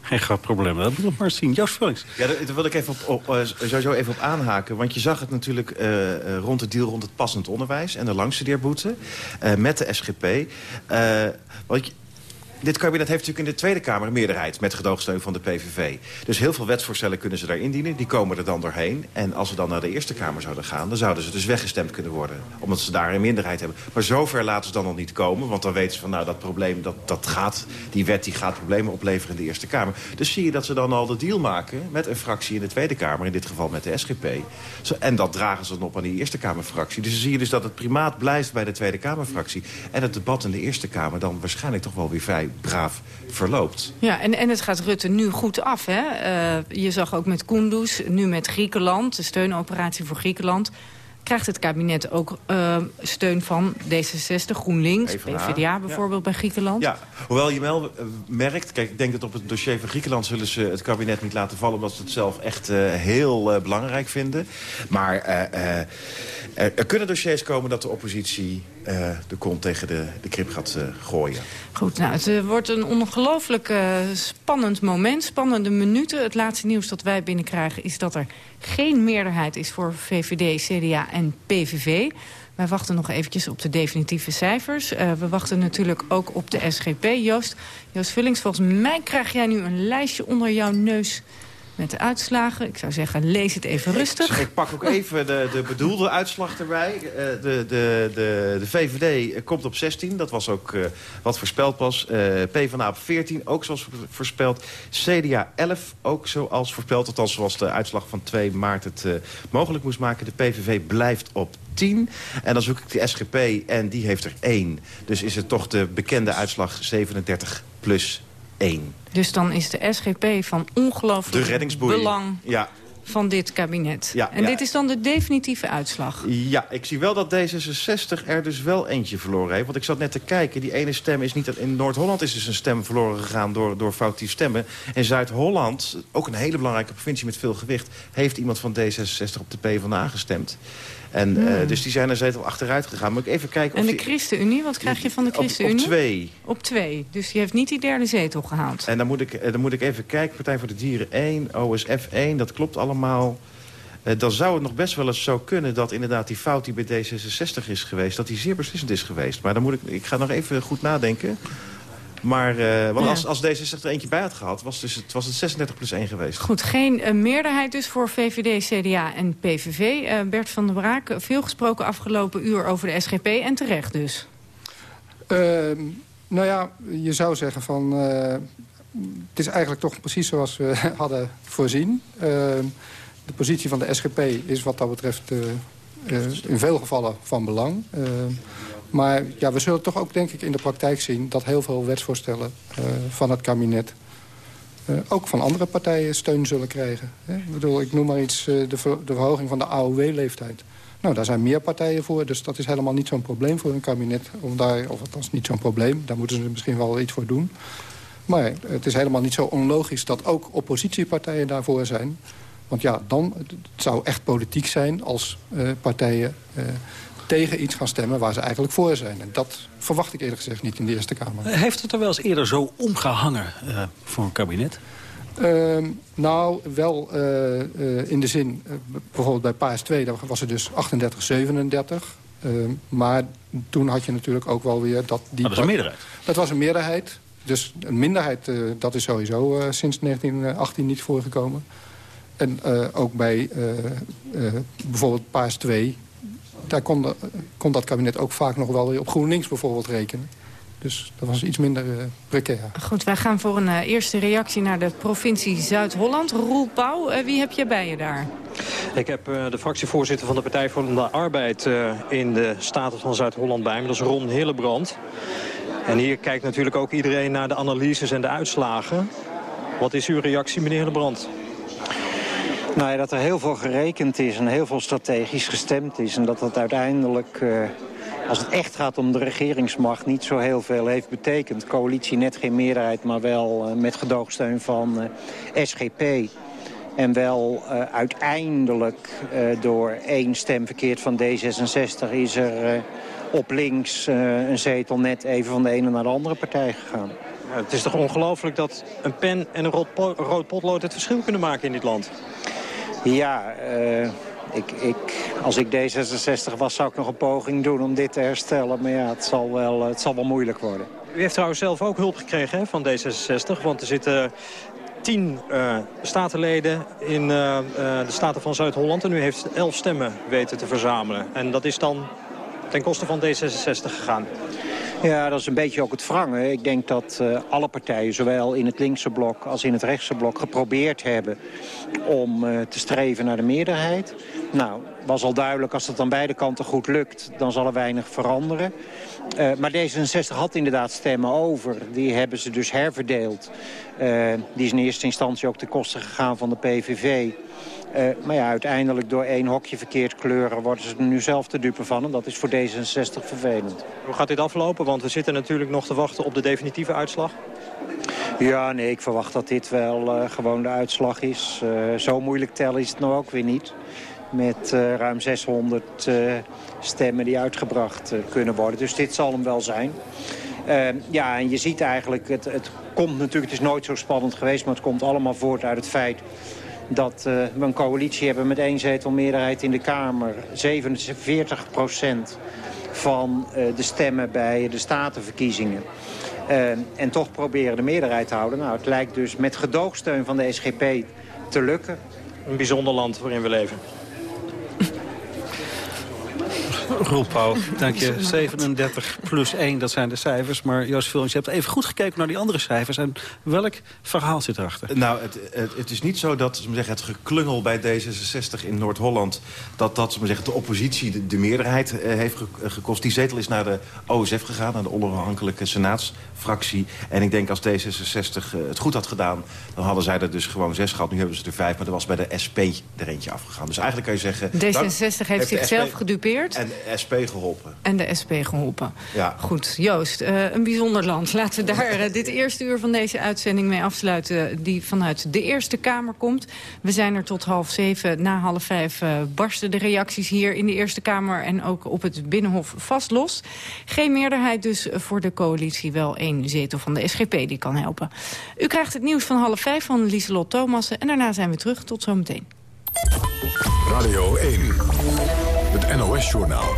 [SPEAKER 10] Geen groot probleem. Dat moet nog maar zien. Joost Vullings.
[SPEAKER 19] Ja, daar wil ik even op, op, uh, sowieso even op aanhaken. Want je zag het natuurlijk uh, rond het deal rond het passend onderwijs... en de langstudeerboete uh, met de SGP. want je, dit kabinet heeft natuurlijk in de Tweede Kamer een meerderheid... met gedoogsteun van de PVV. Dus heel veel wetsvoorstellen kunnen ze daar indienen. Die komen er dan doorheen. En als ze dan naar de Eerste Kamer zouden gaan... dan zouden ze dus weggestemd kunnen worden. Omdat ze daar een minderheid hebben. Maar zover laten ze dan nog niet komen. Want dan weten ze van, nou, dat probleem, dat, dat gaat... die wet die gaat problemen opleveren in de Eerste Kamer. Dus zie je dat ze dan al de deal maken met een fractie in de Tweede Kamer. In dit geval met de SGP. En dat dragen ze dan op aan die Eerste Kamerfractie. Dus dan zie je dus dat het primaat blijft bij de Tweede Kamerfractie. En het debat in de Eerste Kamer dan waarschijnlijk toch wel weer vrij braaf verloopt.
[SPEAKER 9] Ja, en, en het gaat Rutte nu goed af. Hè? Uh, je zag ook met Kunduz, nu met Griekenland, de steunoperatie voor Griekenland krijgt het kabinet ook uh, steun van D66, GroenLinks, PvdA bijvoorbeeld bij Griekenland?
[SPEAKER 19] Ja, hoewel je wel uh, merkt, kijk, ik denk dat op het dossier van Griekenland zullen ze het kabinet niet laten vallen, omdat ze het zelf echt uh, heel belangrijk vinden. Maar er kunnen dossiers komen dat de oppositie de kont tegen de, de krip gaat gooien.
[SPEAKER 9] Goed, nou, het wordt een ongelooflijk spannend moment, spannende minuten. Het laatste nieuws dat wij binnenkrijgen is dat er geen meerderheid is voor VVD, CDA en PVV. Wij wachten nog eventjes op de definitieve cijfers. Uh, we wachten natuurlijk ook op de SGP. Joost, Joost Vullings, volgens mij krijg jij nu een lijstje onder jouw neus met de uitslagen. Ik zou zeggen, lees het even rustig.
[SPEAKER 19] Ik, pak ook even de, de bedoelde uitslag erbij. Uh, de, de, de, de VVD komt op 16, dat was ook uh, wat voorspeld was. Uh, PvdA op 14, ook zoals voorspeld. CDA 11, ook zoals voorspeld. Althans zoals de uitslag van 2 maart het mogelijk moest maken. De PVV blijft op 10. En dan zoek ik de SGP en die heeft er 1. Dus is het toch de bekende uitslag 37 plus 1.
[SPEAKER 9] Dus dan is de SGP van ongelooflijk belang
[SPEAKER 19] ja.
[SPEAKER 9] van dit kabinet.
[SPEAKER 19] Ja,
[SPEAKER 9] en
[SPEAKER 19] ja.
[SPEAKER 9] dit is dan de definitieve uitslag.
[SPEAKER 19] Ja, ik zie wel dat D66 er dus wel eentje verloren heeft. Want ik zat net te kijken, die ene stem is niet... In Noord-Holland is dus een stem verloren gegaan door, door foutief stemmen. En Zuid-Holland, ook een hele belangrijke provincie met veel gewicht... heeft iemand van D66 op de PvdA gestemd. En,
[SPEAKER 9] Hmm.
[SPEAKER 19] eh, dus die zijn er zetel achteruit gegaan. Moet ik even kijken of
[SPEAKER 9] En de ChristenUnie, wat krijg je van de
[SPEAKER 19] Op- op
[SPEAKER 9] ChristenUnie?
[SPEAKER 19] twee.
[SPEAKER 9] Op twee. Dus die heeft niet die derde zetel gehaald.
[SPEAKER 19] En dan moet, ik, eh, dan moet ik even kijken. Partij voor de Dieren 1, OSF 1, dat klopt allemaal. Eh, dan zou het nog best wel eens zo kunnen dat inderdaad die fout die bij D66 is geweest... dat die zeer beslissend is geweest. Maar dan moet ik, ik ga nog even goed nadenken. Maar eh, want
[SPEAKER 9] Ja.
[SPEAKER 19] als, als D66 er eentje bij had gehad, was, dus het, was het 36 plus 1 geweest.
[SPEAKER 9] Goed, geen eh, meerderheid dus voor VVD, CDA en PVV. Eh, Bert van der Braak, veel gesproken afgelopen uur over de SGP en terecht dus.
[SPEAKER 18] Ehm, nou ja, je zou zeggen van... eh, het is eigenlijk toch precies zoals we hadden voorzien. Ehm, de positie van de SGP is wat dat betreft eh, eh, in veel gevallen van belang. Maar ja, we zullen toch ook denk ik in de praktijk zien... dat heel veel wetsvoorstellen eh, van het kabinet... eh, ook van andere partijen steun zullen krijgen. Hè? Ik bedoel, ik noem maar iets, eh, de, ver- de verhoging van de AOW-leeftijd. Nou, daar zijn meer partijen voor, dus dat is helemaal niet zo'n probleem voor een kabinet. Om daar, of althans niet zo'n probleem, daar moeten ze misschien wel iets voor doen. Maar het is helemaal niet zo onlogisch dat ook oppositiepartijen daarvoor zijn. Want ja, dan het zou echt politiek zijn als partijen tegen iets gaan stemmen waar ze eigenlijk voor zijn. En dat verwacht ik eerlijk gezegd niet in de Eerste Kamer.
[SPEAKER 10] Heeft het er wel eens eerder zo omgehangen eh, voor een kabinet?
[SPEAKER 18] Ehm, nou, wel eh, eh, in de zin, eh, bijvoorbeeld bij Paas 2, daar was het dus 38, 37. Ehm, maar toen had je natuurlijk ook wel weer dat... Die
[SPEAKER 10] dat is een meerderheid.
[SPEAKER 18] Dat was een meerderheid. Dus een minderheid, eh, dat is sowieso eh, sinds 1918 niet voorgekomen. En eh, ook bij eh, eh, bijvoorbeeld Paas 2... daar kon, de- kon dat kabinet ook vaak nog wel weer op GroenLinks bijvoorbeeld rekenen. Dus dat was iets minder eh, precair.
[SPEAKER 9] Goed, wij gaan voor een eh, eerste reactie naar de provincie Zuid-Holland. Roel Pauw, eh, wie heb je bij je daar?
[SPEAKER 11] Ik heb eh, de fractievoorzitter van de Partij voor de Arbeid eh, in de Staten van Zuid-Holland bij me. Dat is Ron Hillebrand. En hier kijkt natuurlijk ook iedereen naar de analyses en de uitslagen. Wat is uw reactie, meneer Hillebrand?
[SPEAKER 21] Nou ja, dat er heel veel gerekend is en heel veel strategisch gestemd is. En dat dat uiteindelijk, eh, als het echt gaat om de regeringsmacht, niet zo heel veel heeft betekend. Coalitie net geen meerderheid, maar wel eh, met gedoogsteun van eh, SGP. En wel uiteindelijk door één stem verkeerd van D66 is er op links een zetel net even van de ene naar de andere partij gegaan.
[SPEAKER 11] Het is toch ongelooflijk dat een pen en een rood potlood het verschil kunnen maken in dit land?
[SPEAKER 21] Ja, eh, ik, ik, als ik D66 was zou ik nog een poging doen om dit te herstellen. Maar ja, het zal wel, het zal wel moeilijk worden.
[SPEAKER 11] U heeft trouwens zelf ook hulp gekregen hè, van D66. Want er zitten tien eh, statenleden in eh, eh, de Staten van Zuid-Holland. En u heeft elf stemmen weten te verzamelen. En dat is dan ten koste van D66 gegaan.
[SPEAKER 21] Ja, dat is een beetje ook het wrangen. Ik denk dat eh, alle partijen, zowel in het linkse blok als in het rechtse blok... geprobeerd hebben om eh, te streven naar de meerderheid. Nou, was al duidelijk, als het aan beide kanten goed lukt... dan zal er weinig veranderen. Eh, maar D66 had inderdaad stemmen over. Die hebben ze dus herverdeeld. Die is in eerste instantie ook ten koste gegaan van de PVV... Eh, maar ja, uiteindelijk door één hokje verkeerd kleuren worden ze er nu zelf te dupe van. En dat is voor D66 vervelend.
[SPEAKER 11] Hoe gaat dit aflopen? Want we zitten natuurlijk nog te wachten op de definitieve uitslag.
[SPEAKER 21] Ja, nee, ik verwacht dat dit wel eh, gewoon de uitslag is. Eh, zo moeilijk tellen is het nou ook weer niet. Met ruim 600 eh, stemmen die uitgebracht kunnen worden. Dus dit zal hem wel zijn. Eh, ja, en je ziet eigenlijk, het, het komt natuurlijk, het is nooit zo spannend geweest... maar het komt allemaal voort uit het feit dat eh, we een coalitie hebben met één zetel meerderheid in de Kamer. 47 procent van eh, de stemmen bij de statenverkiezingen. Eh, en toch proberen de meerderheid te houden. Nou, het lijkt dus met gedoogsteun van de SGP te lukken.
[SPEAKER 11] Een bijzonder land waarin we leven.
[SPEAKER 10] Roel Pauw, dank je. 37 plus 1, dat zijn de cijfers. Maar Joost Vullings, je hebt even goed gekeken naar die andere cijfers. En welk verhaal zit erachter?
[SPEAKER 19] Nou, het, het, het is niet zo dat zeggen, het geklungel bij D66 in Noord-Holland... dat dat zeggen, de oppositie de, meerderheid eh, heeft gekost. Die zetel is naar de OSF gegaan, naar de onafhankelijke senaatsfractie. En ik denk als D66 eh, het goed had gedaan... dan hadden zij er dus gewoon zes gehad. Nu hebben ze er vijf, maar er was bij de SP er eentje afgegaan. Dus eigenlijk kan je zeggen...
[SPEAKER 9] D66 heeft zichzelf gedupeerd.
[SPEAKER 19] En de SP geholpen.
[SPEAKER 9] En de SP geholpen.
[SPEAKER 19] Ja.
[SPEAKER 9] Goed, Joost, uh, een bijzonder land. Laten we daar uh, dit eerste uur van deze uitzending mee afsluiten... die vanuit de Eerste Kamer komt. We zijn er tot half zeven. Na half vijf uh, barsten de reacties hier in de Eerste Kamer... en ook op het Binnenhof vast los. Geen meerderheid dus voor de coalitie. Wel één zetel van de SGP die kan helpen. U krijgt het nieuws van half vijf van Lieselot Thomassen. En daarna zijn we terug. Tot zometeen.
[SPEAKER 8] Radio 1, NOS-journaal.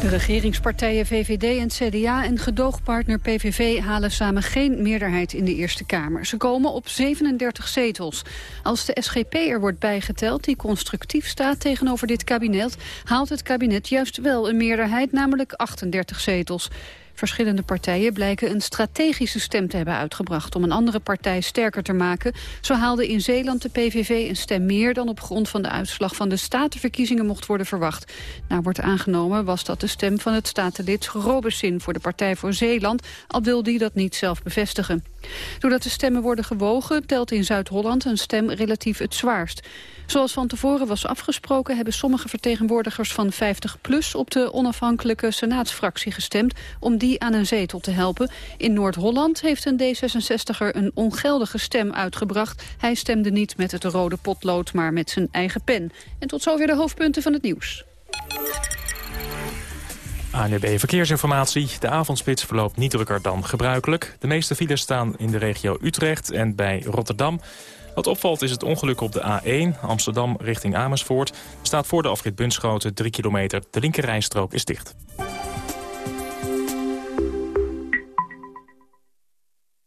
[SPEAKER 1] De regeringspartijen VVD en CDA en gedoogpartner PVV halen samen geen meerderheid in de Eerste Kamer. Ze komen op 37 zetels. Als de SGP er wordt bijgeteld, die constructief staat tegenover dit kabinet, haalt het kabinet juist wel een meerderheid, namelijk 38 zetels. Verschillende partijen blijken een strategische stem te hebben uitgebracht... om een andere partij sterker te maken. Zo haalde in Zeeland de PVV een stem meer... dan op grond van de uitslag van de statenverkiezingen mocht worden verwacht. Nou wordt aangenomen was dat de stem van het statenlid Robesin... voor de Partij voor Zeeland, al wil die dat niet zelf bevestigen. Doordat de stemmen worden gewogen, telt in Zuid-Holland een stem relatief het zwaarst. Zoals van tevoren was afgesproken... hebben sommige vertegenwoordigers van 50PLUS... op de onafhankelijke senaatsfractie gestemd... om die aan een zetel te helpen. In Noord-Holland heeft een D66er een ongeldige stem uitgebracht. Hij stemde niet met het rode potlood, maar met zijn eigen pen. En tot zover de hoofdpunten van het nieuws.
[SPEAKER 3] ANB Verkeersinformatie. De avondspits verloopt niet drukker dan gebruikelijk. De meeste files staan in de regio Utrecht en bij Rotterdam. Wat opvalt is het ongeluk op de A1, Amsterdam richting Amersfoort. Er staat voor de afrit Bunschoten 3 kilometer. De linkerrijstrook is dicht.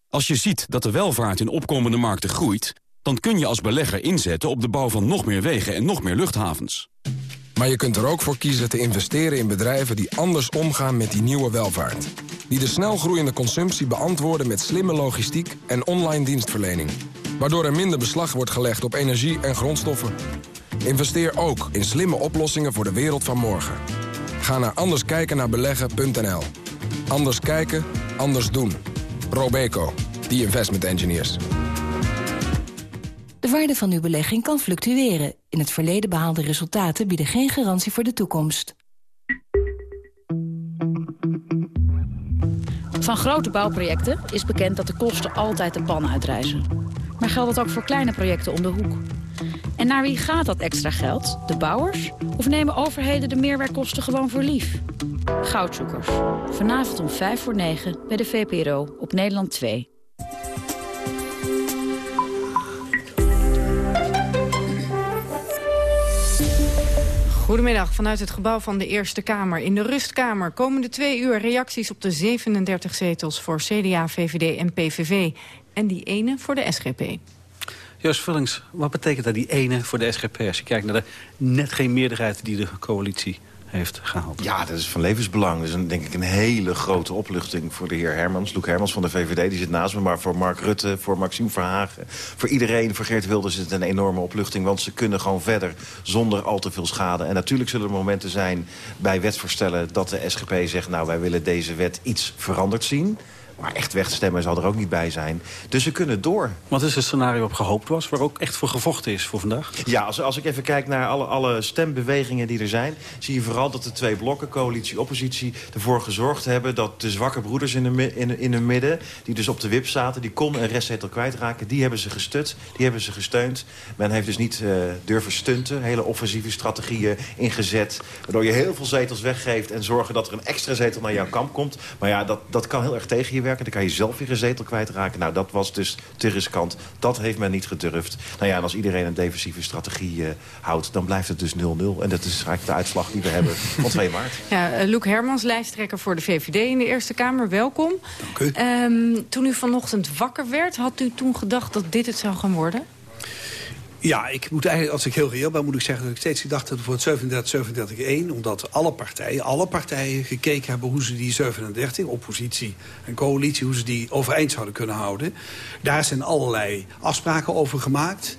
[SPEAKER 22] Als je ziet dat de welvaart in opkomende markten groeit... dan kun je als belegger inzetten op de bouw van nog meer wegen en nog meer luchthavens.
[SPEAKER 23] Maar je kunt er ook voor kiezen te investeren in bedrijven die anders omgaan met die nieuwe welvaart. Die de snel groeiende consumptie beantwoorden met slimme logistiek en online dienstverlening. Waardoor er minder beslag wordt gelegd op energie en grondstoffen. Investeer ook in slimme oplossingen voor de wereld van morgen. Ga naar anderskijkennaarbeleggen.nl. Anders kijken, anders doen. Robeco, the investment engineers.
[SPEAKER 24] De waarde van uw belegging kan fluctueren. In het verleden behaalde resultaten bieden geen garantie voor de toekomst.
[SPEAKER 25] Van grote bouwprojecten is bekend dat de kosten altijd de pan uitreizen. Maar geldt dat ook voor kleine projecten om de hoek? En naar wie gaat dat extra geld? De bouwers? Of nemen overheden de meerwerkkosten gewoon voor lief? Goudzoekers. Vanavond om 5 voor 9 bij de VPRO op Nederland 2.
[SPEAKER 9] Goedemiddag vanuit het gebouw van de Eerste Kamer. In de Rustkamer komende twee uur reacties op de 37 zetels... voor CDA, VVD en PVV. En die ene voor de SGP.
[SPEAKER 10] Joost Vullings, wat betekent dat die ene voor de SGP... als je kijkt naar de net geen meerderheid die de coalitie heeft gehaald.
[SPEAKER 19] Ja, dat is van levensbelang. Dat is een, denk ik een hele grote opluchting voor de heer Hermans. Loek Hermans van de VVD, die zit naast me. Maar voor Mark Rutte, voor Maxime Verhagen... voor iedereen, voor Geert Wilders is het een enorme opluchting. Want ze kunnen gewoon verder zonder al te veel schade. En natuurlijk zullen er momenten zijn bij wetsvoorstellen... dat de SGP zegt, nou, wij willen deze wet iets veranderd zien... Maar echt wegstemmen zal er ook niet bij zijn. Dus ze kunnen door.
[SPEAKER 10] Wat is het scenario op gehoopt was, waar ook echt voor gevochten is voor vandaag?
[SPEAKER 19] Ja, als, als ik even kijk naar alle, alle stembewegingen die er zijn... zie je vooral dat de twee blokken, coalitie, oppositie... ervoor gezorgd hebben dat de zwakke broeders in, de, in, in hun midden... die dus op de wip zaten, die kon een restzetel kwijtraken... die hebben ze gestut, die hebben ze gesteund. Men heeft dus niet uh, durven stunten, hele offensieve strategieën ingezet... waardoor je heel veel zetels weggeeft en zorgen dat er een extra zetel naar jouw kamp komt. Maar ja, dat, dat kan heel erg tegen je dan kan je zelf weer een zetel kwijtraken. Nou, dat was dus te riskant. Dat heeft men niet gedurfd. Nou ja, en als iedereen een defensieve strategie uh, houdt... dan blijft het dus 0-0. En dat is eigenlijk de uitslag die we hebben van 2 maart.
[SPEAKER 9] Ja, uh, Luc Hermans, lijsttrekker voor de VVD in de Eerste Kamer. Welkom.
[SPEAKER 26] Dank u.
[SPEAKER 9] Um, toen u vanochtend wakker werd, had u toen gedacht dat dit het zou gaan worden?
[SPEAKER 27] Ja, ik moet eigenlijk, als ik heel reëel ben, moet ik zeggen dat ik steeds gedacht heb voor het 37, 37 1 Omdat alle partijen, alle partijen gekeken hebben hoe ze die 37, oppositie en coalitie, hoe ze die overeind zouden kunnen houden. Daar zijn allerlei afspraken over gemaakt.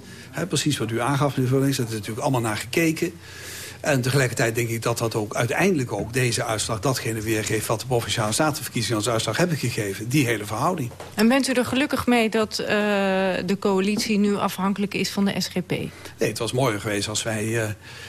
[SPEAKER 27] precies wat u aangaf, meneer Vullings, dat is natuurlijk allemaal naar gekeken. En tegelijkertijd denk ik dat dat ook uiteindelijk ook deze uitslag... datgene weergeeft wat de Provinciale Statenverkiezingen als uitslag hebben gegeven. Die hele verhouding.
[SPEAKER 9] En bent u er gelukkig mee dat uh, de coalitie nu afhankelijk is van de SGP? Nee,
[SPEAKER 27] het was mooier geweest als wij uh,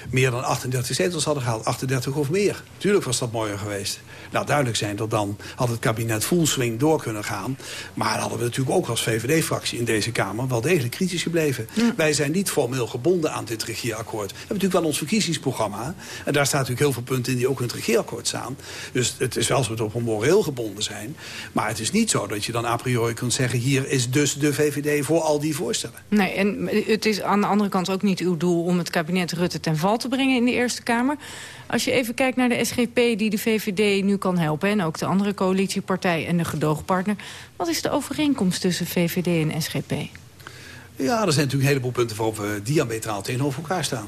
[SPEAKER 27] meer dan 38 zetels hadden gehaald. 38 of meer. Tuurlijk was dat mooier geweest. Nou, duidelijk zijn dat dan had het kabinet full swing door kunnen gaan. Maar dan hadden we natuurlijk ook als VVD-fractie in deze Kamer... wel degelijk kritisch gebleven. Ja. Wij zijn niet formeel gebonden aan dit regeerakkoord. We hebben natuurlijk wel ons verkiezingsprogramma. En daar staat natuurlijk heel veel punten in die ook in het regeerakkoord staan. Dus het is wel zo dat we moreel gebonden zijn. Maar het is niet zo dat je dan a priori kunt zeggen... hier is dus de VVD voor al die voorstellen.
[SPEAKER 9] Nee, en het is aan de andere kant ook niet uw doel... om het kabinet Rutte ten val te brengen in de Eerste Kamer. Als je even kijkt naar de SGP die de VVD nu kan helpen... en ook de andere coalitiepartij en de gedoogpartner... wat is de overeenkomst tussen VVD en SGP?
[SPEAKER 27] Ja, er zijn natuurlijk een heleboel punten waarop we diametraal tegenover elkaar staan.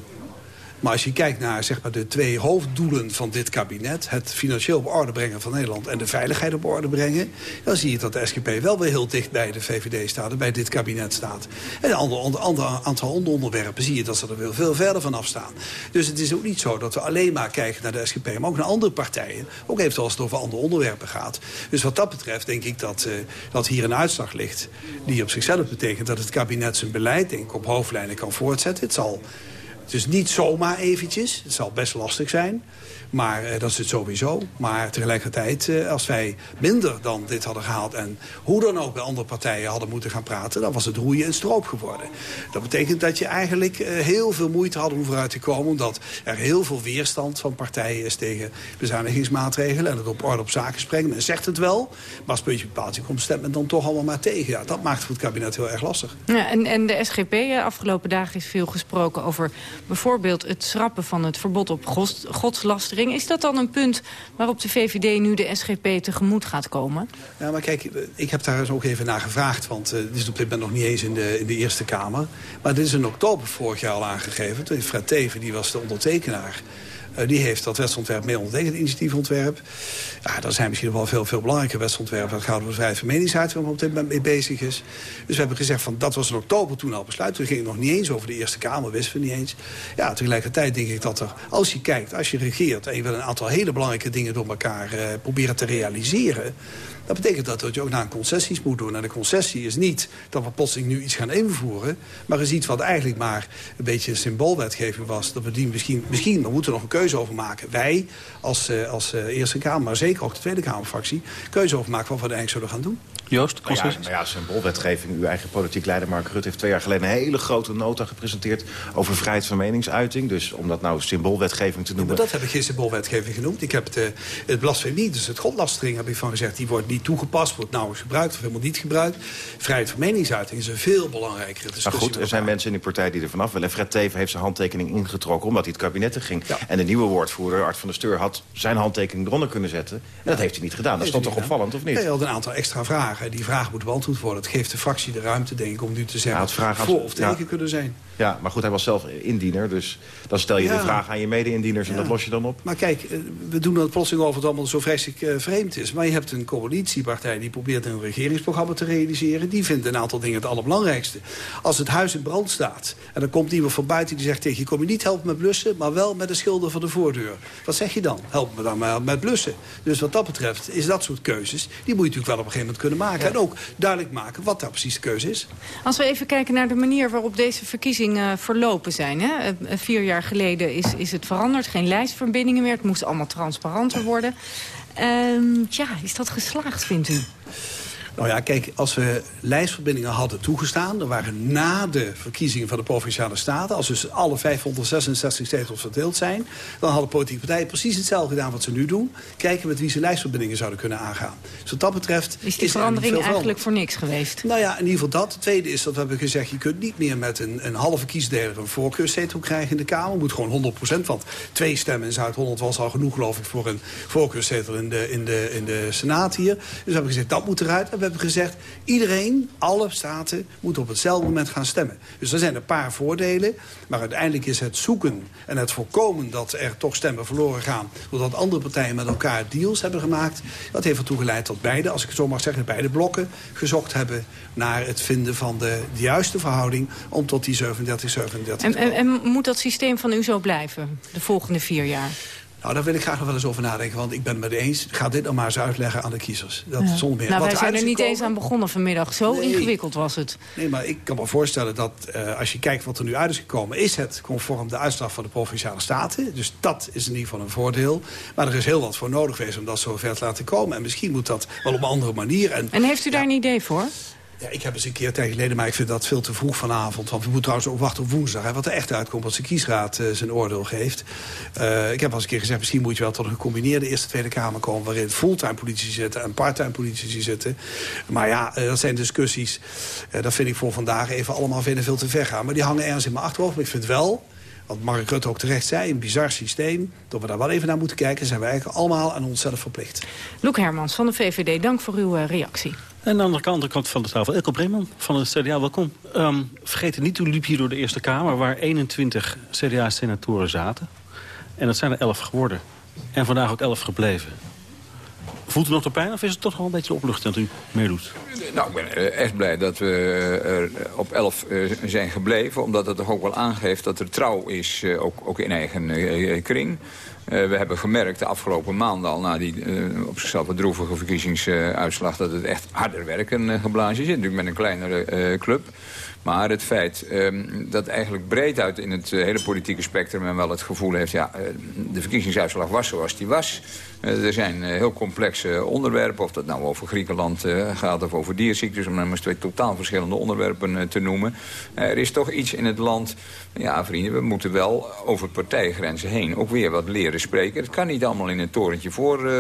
[SPEAKER 27] Maar als je kijkt naar zeg maar, de twee hoofddoelen van dit kabinet... het financieel op orde brengen van Nederland en de veiligheid op orde brengen... dan zie je dat de SGP wel weer heel dicht bij de VVD staat bij dit kabinet staat. En een ander, aantal onderwerpen zie je dat ze er veel, veel verder van afstaan. Dus het is ook niet zo dat we alleen maar kijken naar de SGP... maar ook naar andere partijen, ook eventueel als het over andere onderwerpen gaat. Dus wat dat betreft denk ik dat, uh, dat hier een uitslag ligt... die op zichzelf betekent dat het kabinet zijn beleid denk op hoofdlijnen kan voortzetten. Het zal dus niet zomaar eventjes. Het zal best lastig zijn. Maar uh, dat is het sowieso. Maar tegelijkertijd, uh, als wij minder dan dit hadden gehaald... en hoe dan ook bij andere partijen hadden moeten gaan praten... dan was het roeien en stroop geworden. Dat betekent dat je eigenlijk uh, heel veel moeite had om vooruit te komen... omdat er heel veel weerstand van partijen is tegen bezuinigingsmaatregelen... en het op orde op zaken springen. Men zegt het wel, maar als puntje bepaaldje komt... stemt men dan toch allemaal maar tegen. Ja, dat maakt voor het kabinet heel erg lastig.
[SPEAKER 9] Ja, en, en de SGP, afgelopen dagen is veel gesproken over bijvoorbeeld het schrappen van het verbod op gods, godslastering is dat dan een punt waarop de VVD nu de SGP tegemoet gaat komen?
[SPEAKER 27] Ja, maar kijk, ik heb daar ook even naar gevraagd. Want uh, dit is op dit moment nog niet eens in de, in de Eerste Kamer. Maar dit is in oktober vorig jaar al aangegeven. Fred Teven die was de ondertekenaar. Uh, die heeft dat wetsontwerp mee ondertekend, initiatiefontwerp. Ja, daar zijn misschien wel veel, veel belangrijke wetsontwerpen. Dat gaat over de van meningsuiting, waar men op dit moment mee bezig is. Dus we hebben gezegd, van dat was in oktober toen al besluit. Toen ging het nog niet eens over de Eerste Kamer, wisten we niet eens. Ja, tegelijkertijd denk ik dat er, als je kijkt, als je regeert... en je wil een aantal hele belangrijke dingen door elkaar uh, proberen te realiseren... Dat betekent dat, dat je ook naar een concessies moet doen. En de concessie is niet dat we plotseling nu iets gaan invoeren... maar is iets wat eigenlijk maar een beetje symboolwetgeving was. Dat we die misschien, misschien, we moeten nog een keuze over maken. Wij als, uh, als uh, Eerste Kamer, maar zeker ook de Tweede Kamerfractie... keuze over maken wat we eigenlijk zullen gaan doen.
[SPEAKER 19] Joost, nou ja, nou ja, symboolwetgeving. Uw eigen politiek leider Mark Rutte heeft twee jaar geleden... een hele grote nota gepresenteerd over vrijheid van meningsuiting. Dus om dat nou symboolwetgeving te noemen...
[SPEAKER 27] Ja, maar dat heb ik geen symboolwetgeving genoemd. Ik heb het, uh, het blasfemie, dus het godlastering, heb ik van gezegd... die wordt niet toegepast, wordt nauwelijks gebruikt of helemaal niet gebruikt. Vrijheid van meningsuiting is een veel belangrijkere discussie.
[SPEAKER 19] Maar goed, er zijn mensen in die partij die er vanaf willen. Fred Teven heeft zijn handtekening ingetrokken omdat hij het kabinet ging. Ja. En de nieuwe woordvoerder, Art van der Steur, had zijn handtekening eronder kunnen zetten. En ja. dat heeft hij niet gedaan. Dat is toch toch opvallend, of niet?
[SPEAKER 27] Hij had een aantal extra vragen. Die vragen moeten beantwoord worden. Het geeft de fractie de ruimte, denk ik, om nu te zeggen... Ja, voor of tegen kunnen zijn.
[SPEAKER 19] Ja, maar goed, hij was zelf indiener. Dus dan stel je ja. de vraag aan je mede-indieners en ja. dat los je dan op.
[SPEAKER 27] Maar kijk, we doen dat plotseling over het allemaal zo vreselijk uh, vreemd is. Maar je hebt een coalitiepartij die probeert een regeringsprogramma te realiseren. Die vindt een aantal dingen het allerbelangrijkste. Als het huis in brand staat en dan komt iemand van buiten die zegt tegen je... kom je niet helpen met blussen, maar wel met de schilder van de voordeur. Wat zeg je dan? Help me dan maar met blussen. Dus wat dat betreft is dat soort keuzes... die moet je natuurlijk wel op een gegeven moment kunnen maken. Ja. En ook duidelijk maken wat daar precies de keuze is.
[SPEAKER 9] Als we even kijken naar de manier waarop deze verlopen zijn. Hè? Vier jaar geleden is, is het veranderd. Geen lijstverbindingen meer. Het moest allemaal transparanter worden. Um, ja, is dat geslaagd, vindt u?
[SPEAKER 27] Nou ja, kijk, als we lijstverbindingen hadden toegestaan... dan waren na de verkiezingen van de Provinciale Staten... als dus alle 566 zetels verdeeld zijn... dan hadden politieke partijen precies hetzelfde gedaan wat ze nu doen. Kijken met wie ze lijstverbindingen zouden kunnen aangaan. Dus wat dat betreft...
[SPEAKER 9] Is die is verandering eigenlijk voor niks geweest?
[SPEAKER 27] Nou ja, in ieder geval dat. Het tweede is dat we hebben gezegd... je kunt niet meer met een, een halve kiesdeler een voorkeurszetel krijgen in de Kamer. moet gewoon 100%, want twee stemmen in Zuid-Holland was al genoeg, geloof ik... voor een voorkeurszetel in de, in de, in de Senaat hier. Dus we hebben gezegd, dat moet eruit we hebben gezegd... iedereen, alle staten, moeten op hetzelfde moment gaan stemmen. Dus er zijn een paar voordelen. Maar uiteindelijk is het zoeken en het voorkomen dat er toch stemmen verloren gaan... doordat andere partijen met elkaar deals hebben gemaakt... dat heeft ertoe geleid dat beide, als ik het zo mag zeggen... beide blokken gezocht hebben naar het vinden van de, de juiste verhouding... om tot die 37, 37
[SPEAKER 9] en, en, en moet dat systeem van u zo blijven de volgende vier jaar?
[SPEAKER 27] Nou, daar wil ik graag nog wel eens over nadenken. Want ik ben het met eens. Ga dit nou maar eens uitleggen aan de kiezers. Dat
[SPEAKER 9] ja.
[SPEAKER 27] zonder meer.
[SPEAKER 9] Nou, wij zijn er niet eens aan begonnen vanmiddag. Zo
[SPEAKER 27] Nee.
[SPEAKER 9] ingewikkeld was het.
[SPEAKER 27] Nee, maar ik kan me voorstellen dat eh, als je kijkt wat er nu uit is gekomen... is het conform de uitslag van de Provinciale Staten. Dus dat is in ieder geval een voordeel. Maar er is heel wat voor nodig geweest om dat zo ver te laten komen. En misschien moet dat wel op een andere manier. En,
[SPEAKER 9] En heeft u daar een idee voor?
[SPEAKER 27] Ja, ik heb eens een keer tegen geleden, maar ik vind dat veel te vroeg vanavond. Want we moeten trouwens ook wachten op woensdag. Hè, wat er echt uitkomt als de kiesraad eh, zijn oordeel geeft. Eh, ik heb al eens een keer gezegd, misschien moet je wel tot een gecombineerde Eerste Tweede Kamer komen... waarin fulltime politici zitten en parttime politici zitten. Maar ja, eh, dat zijn discussies. dat vind ik voor vandaag even allemaal vinden veel te ver gaan. Maar die hangen ergens in mijn achterhoofd. Maar ik vind wel, wat Mark Rutte ook terecht zei... een bizar systeem, dat we daar wel even naar moeten kijken... zijn we eigenlijk allemaal aan onszelf verplicht.
[SPEAKER 9] Loek Hermans van de VVD, dank voor uw reactie.
[SPEAKER 10] En aan de andere kant, van de tafel, Elko Breeman van het CDA, welkom. Ehm, vergeet het niet, u liep hier door de Eerste Kamer... waar 21 CDA-senatoren zaten. En dat zijn er 11 geworden. En vandaag ook 11 gebleven. Voelt u nog de pijn of is het toch wel een beetje opluchtend dat u meedoet?
[SPEAKER 28] Nou, ik ben eh, echt blij dat we er op 11 eh, zijn gebleven. Omdat het toch ook wel aangeeft dat er trouw is, eh, ook, in eigen eh, kring. Eh, we hebben gemerkt de afgelopen maanden al na die eh, op zichzelf wat droevige verkiezingsuitslag... dat het echt harder werken uh, geblazen is. Natuurlijk met een kleinere eh, club. Maar het feit ehm, dat eigenlijk breed uit in het eh, hele politieke spectrum... men wel het gevoel heeft, ja, eh, de verkiezingsuitslag was zoals die was. Eh, er zijn heel complexe onderwerpen, of dat nou over Griekenland gaat... of over dierziektes, om maar twee totaal verschillende onderwerpen te noemen. er is toch iets in het land... Ja, vrienden, we moeten wel over partijgrenzen heen ook weer wat leren spreken. Het kan niet allemaal in een torentje voor...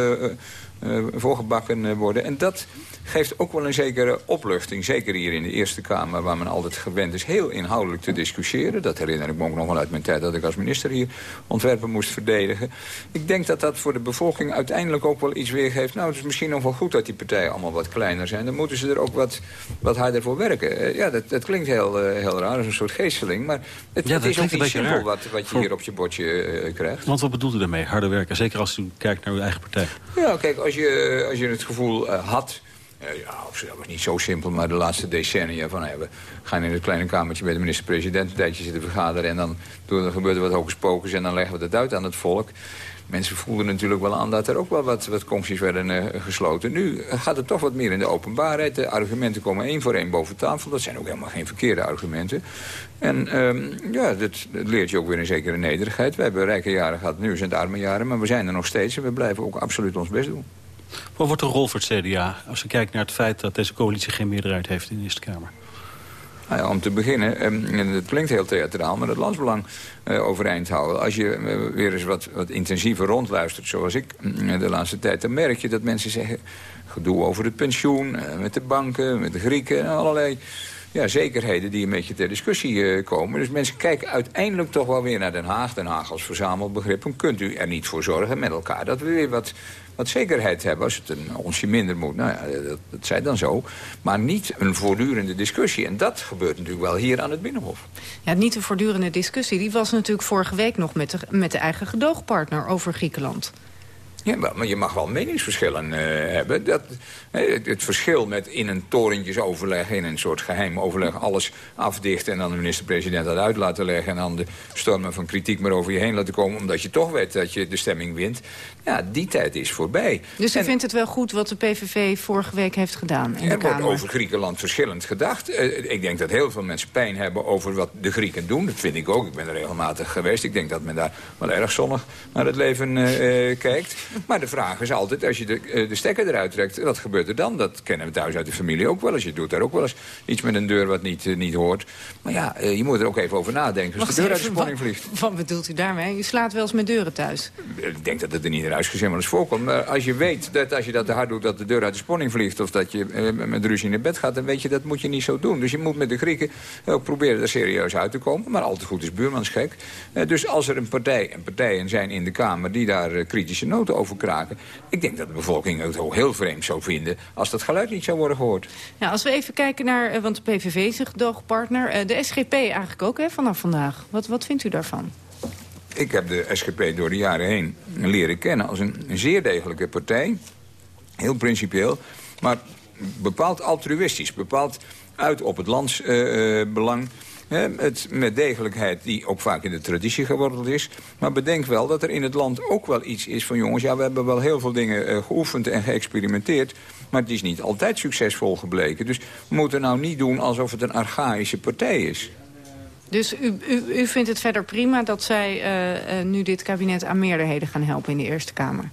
[SPEAKER 28] eh, eh, voorgebakken uh, worden. En dat geeft ook wel een zekere opluchting. Zeker hier in de Eerste Kamer, waar men altijd gewend is... heel inhoudelijk te discussiëren. Dat herinner ik me ook nog wel uit mijn tijd... dat ik als minister hier ontwerpen moest verdedigen. Ik denk dat dat voor de bevolking uiteindelijk ook wel iets weergeeft. Nou, het is misschien nog wel goed dat die partijen allemaal wat kleiner zijn. Dan moeten ze er ook wat, wat harder voor werken. Uh, ja, dat, dat klinkt heel, heel raar, als een soort geesteling. Maar het,
[SPEAKER 10] ja,
[SPEAKER 28] het is ook niet simpel wat, wat je
[SPEAKER 10] voor...
[SPEAKER 28] hier op je bordje krijgt.
[SPEAKER 10] Want wat bedoelt u daarmee, harder werken? Zeker als u kijkt naar uw eigen partij.
[SPEAKER 28] Ja, kijk, als je, als je het gevoel uh, had... Uh, ja, dat was niet zo simpel, maar de laatste decennia... van hey, we gaan in het kleine kamertje bij de minister-president... een tijdje zitten vergaderen en dan, dan gebeurt er wat hocus pocus... en dan leggen we het uit aan het volk. Mensen voelden natuurlijk wel aan dat er ook wel wat, wat werden gesloten. Nu gaat het toch wat meer in de openbaarheid. De argumenten komen één voor één boven tafel. Dat zijn ook helemaal geen verkeerde argumenten. En um, ja, dat, dat, leert je ook weer een zekere nederigheid. We hebben rijke jaren gehad, nu zijn het arme jaren. Maar we zijn er nog steeds en we blijven ook absoluut ons best doen.
[SPEAKER 10] Wat wordt de rol voor het CDA als je kijkt naar het feit dat deze coalitie geen meerderheid heeft in de Eerste Kamer?
[SPEAKER 28] Nou ja, om te beginnen, um, het klinkt heel theatraal, maar het landsbelang uh, overeind houden. Als je uh, weer eens wat, wat intensiever rondluistert, zoals ik uh, de laatste tijd... dan merk je dat mensen zeggen, gedoe over het pensioen, uh, met de banken, met de Grieken... allerlei ja, zekerheden die een beetje ter discussie komen. Dus mensen kijken uiteindelijk toch wel weer naar Den Haag. Den Haag als verzamelbegrip. En kunt u er niet voor zorgen met elkaar dat we weer wat, wat zekerheid hebben. Als het een onsje minder moet, nou ja, dat, dat dan zo. Maar niet een voortdurende discussie. En dat gebeurt natuurlijk wel hier aan het Binnenhof.
[SPEAKER 9] Ja, niet een voortdurende discussie. Die was natuurlijk vorige week nog met de, met de eigen gedoogpartner over Griekenland.
[SPEAKER 28] Ja, maar je mag wel meningsverschillen uh, hebben. Dat, het, het, verschil met in een torentjesoverleg, in een soort geheim overleg... alles afdichten en dan de minister-president dat uit laten leggen... en dan de stormen van kritiek maar over je heen laten komen... omdat je toch weet dat je de stemming wint. Ja, die tijd is voorbij.
[SPEAKER 9] Dus u vindt het wel goed wat de PVV vorige week heeft gedaan in
[SPEAKER 28] er
[SPEAKER 9] de Kamer?
[SPEAKER 28] wordt over Griekenland verschillend gedacht. Uh, ik denk dat heel veel mensen pijn hebben over wat de Grieken doen. Dat vind ik ook. Ik ben er regelmatig geweest. Ik denk dat men daar wel erg zonnig naar het leven kijkt. Maar de vraag is altijd, als je de, de stekker eruit trekt, wat gebeurt er dan? Dat kennen we thuis uit de familie ook wel eens. Je doet daar ook wel eens iets met een deur wat niet, uh, niet hoort. Maar ja, uh, je moet er ook even over nadenken als
[SPEAKER 9] Wacht
[SPEAKER 28] de deur uit de spanning vliegt.
[SPEAKER 9] Wat bedoelt u daarmee? U slaat wel eens met deuren thuis.
[SPEAKER 28] Ik denk dat het er niet in huisgezimmeld voorkomt. Maar als je weet dat als je dat te hard doet, dat de deur uit de spanning vliegt... of dat je met ruzie naar bed gaat, dan weet je dat moet je niet zo doen. Dus je moet met de Grieken ook proberen er serieus uit te komen. Maar al te goed is buurmansgek. Dus als er een partij en partijen zijn in de Kamer die daar kritische noten over kraken. Ik denk dat de bevolking het ook heel vreemd zou vinden... als dat geluid niet zou worden gehoord.
[SPEAKER 9] Ja, als we even kijken naar, eh, want de PVV is een gedoogpartner. Uh, de SGP eigenlijk ook hè, vanaf vandaag. Wat, wat vindt u daarvan?
[SPEAKER 28] Ik heb de SGP door de jaren heen leren kennen als een, een zeer degelijke partij. Heel principieel. Maar bepaald altruïstisch. Bepaald uit op het landsbelang. Uh, het met degelijkheid die ook vaak in de traditie geworteld is. Maar bedenk wel dat er in het land ook wel iets is van... jongens, ja, we hebben wel heel veel dingen uh, geoefend en geëxperimenteerd... maar het is niet altijd succesvol gebleken. Dus we moeten nou niet doen alsof het een archaïsche partij is.
[SPEAKER 9] Dus u, u, u vindt het verder prima dat zij uh, nu dit kabinet aan meerderheden gaan helpen in de Eerste Kamer?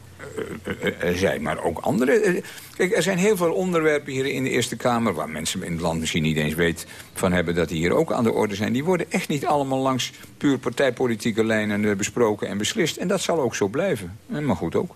[SPEAKER 28] Er zijn maar ook andere... Kijk, er zijn heel veel onderwerpen hier in de Eerste Kamer... waar mensen in het land misschien niet eens weten van hebben... dat die hier ook aan de orde zijn. Die worden echt niet allemaal langs puur partijpolitieke lijnen besproken en beslist. En dat zal ook zo blijven. En maar goed ook.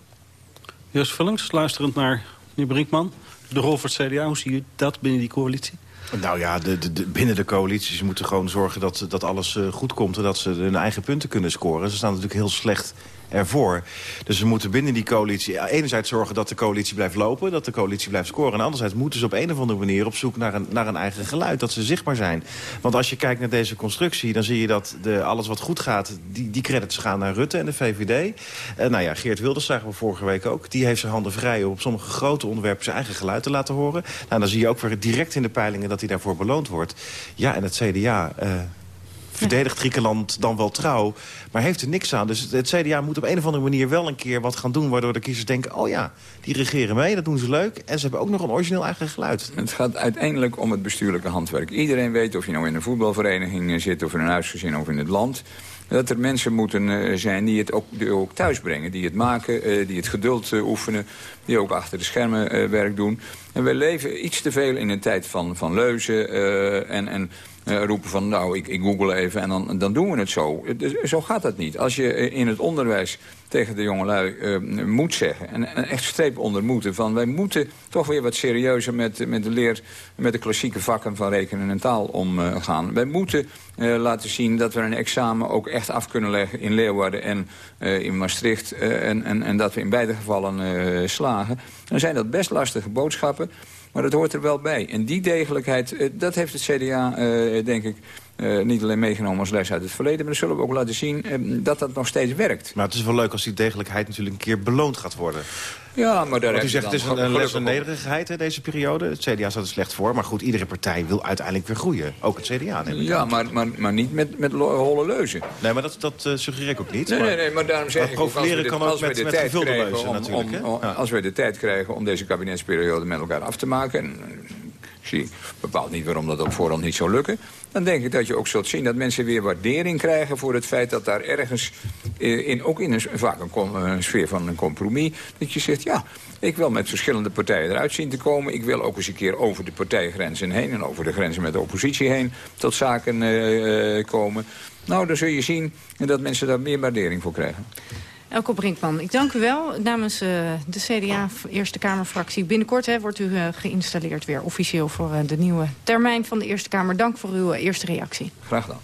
[SPEAKER 10] Joost Vullings, luisterend naar meneer Brinkman. De rol voor het CDA, hoe zie je dat binnen die coalitie?
[SPEAKER 19] Nou ja, de, de, binnen de coalities moeten gewoon zorgen dat, dat alles goed komt... en dat ze hun eigen punten kunnen scoren. Ze staan natuurlijk heel slecht ervoor. Dus we moeten binnen die coalitie enerzijds zorgen dat de coalitie blijft lopen... dat de coalitie blijft scoren. En anderzijds moeten ze op een of andere manier op zoek naar een, naar een eigen geluid. Dat ze zichtbaar zijn. Want als je kijkt naar deze constructie... dan zie je dat de, alles wat goed gaat, die, die credits gaan naar Rutte en de VVD. Uh, nou ja, Geert Wilders zagen we vorige week ook. Die heeft zijn handen vrij om op sommige grote onderwerpen... zijn eigen geluid te laten horen. Nou, dan zie je ook weer direct in de peilingen dat hij daarvoor beloond wordt. Ja, en het CDA... Uh, verdedigt Griekenland dan wel trouw. Maar heeft er niks aan. Dus het CDA moet op een of andere manier wel een keer wat gaan doen... waardoor de kiezers denken, oh ja, die regeren mee, dat doen ze leuk. En ze hebben ook nog een origineel eigen geluid.
[SPEAKER 28] Het gaat uiteindelijk om het bestuurlijke handwerk. Iedereen weet, of je nou in een voetbalvereniging eh, zit... of in een huisgezin of in het land dat er mensen moeten uh, zijn die het ook, die ook thuis brengen. Die het maken, uh, die het geduld uh, oefenen. Die ook achter de schermen werk doen. En we leven iets te veel in een tijd van, van leuzen en... en uh, roepen van nou, ik, ik google even en dan, dan doen we het zo. Zo gaat dat niet. Als je in het onderwijs tegen de jongelui uh, moet zeggen... en, echt streep onder moeten van... wij moeten toch weer wat serieuzer met, met de leer... met de klassieke vakken van rekenen en taal omgaan. wij moeten uh, laten zien dat we een examen ook echt af kunnen leggen... in Leeuwarden en in Maastricht... en, en dat we in beide gevallen slagen. Dan zijn dat best lastige boodschappen... Maar dat hoort er wel bij. En die degelijkheid, eh, dat heeft het CDA, eh, denk ik... Uh, niet alleen meegenomen als les uit het verleden... maar dan zullen we ook laten zien uh, dat dat nog steeds werkt.
[SPEAKER 19] Maar het is wel leuk als die degelijkheid natuurlijk een keer beloond gaat worden.
[SPEAKER 28] Ja, maar daar
[SPEAKER 19] Want u zegt het is een, les van nederigheid hè, deze periode. Het CDA staat er slecht voor. Maar goed, iedere partij wil uiteindelijk weer groeien. Ook het CDA. Neem ik
[SPEAKER 28] ja, maar, maar, maar niet met, met holle leuzen.
[SPEAKER 19] Nee, maar dat, dat uh, suggereer ik ook niet.
[SPEAKER 28] Nee, maar, nee, nee, maar daarom zeg ik ook, als we,
[SPEAKER 19] kan ook met, met gevulde leuzen
[SPEAKER 28] om,
[SPEAKER 19] natuurlijk.
[SPEAKER 28] Om, Als we de tijd krijgen om deze kabinetsperiode met elkaar af te maken... En, ik zie bepaald niet waarom dat op voorhand niet zou lukken. Dan denk ik dat je ook zult zien dat mensen weer waardering krijgen... voor het feit dat daar ergens, eh, in, ook in een, vaak een, een sfeer van een compromis... dat je zegt, ja, ik wil met verschillende partijen eruit zien te komen. Ik wil ook eens een keer over de partijgrenzen heen... en over de grenzen met de oppositie heen tot zaken uh, komen. Nou, dan zul je zien dat mensen daar meer waardering voor krijgen.
[SPEAKER 9] Elko Brinkman, ik dank u wel. Namens uh, de CDA Eerste Kamerfractie. Binnenkort hè, wordt u uh, geïnstalleerd weer officieel voor uh, de nieuwe termijn van de Eerste Kamer. Dank voor uw eerste reactie.
[SPEAKER 28] Graag gedaan.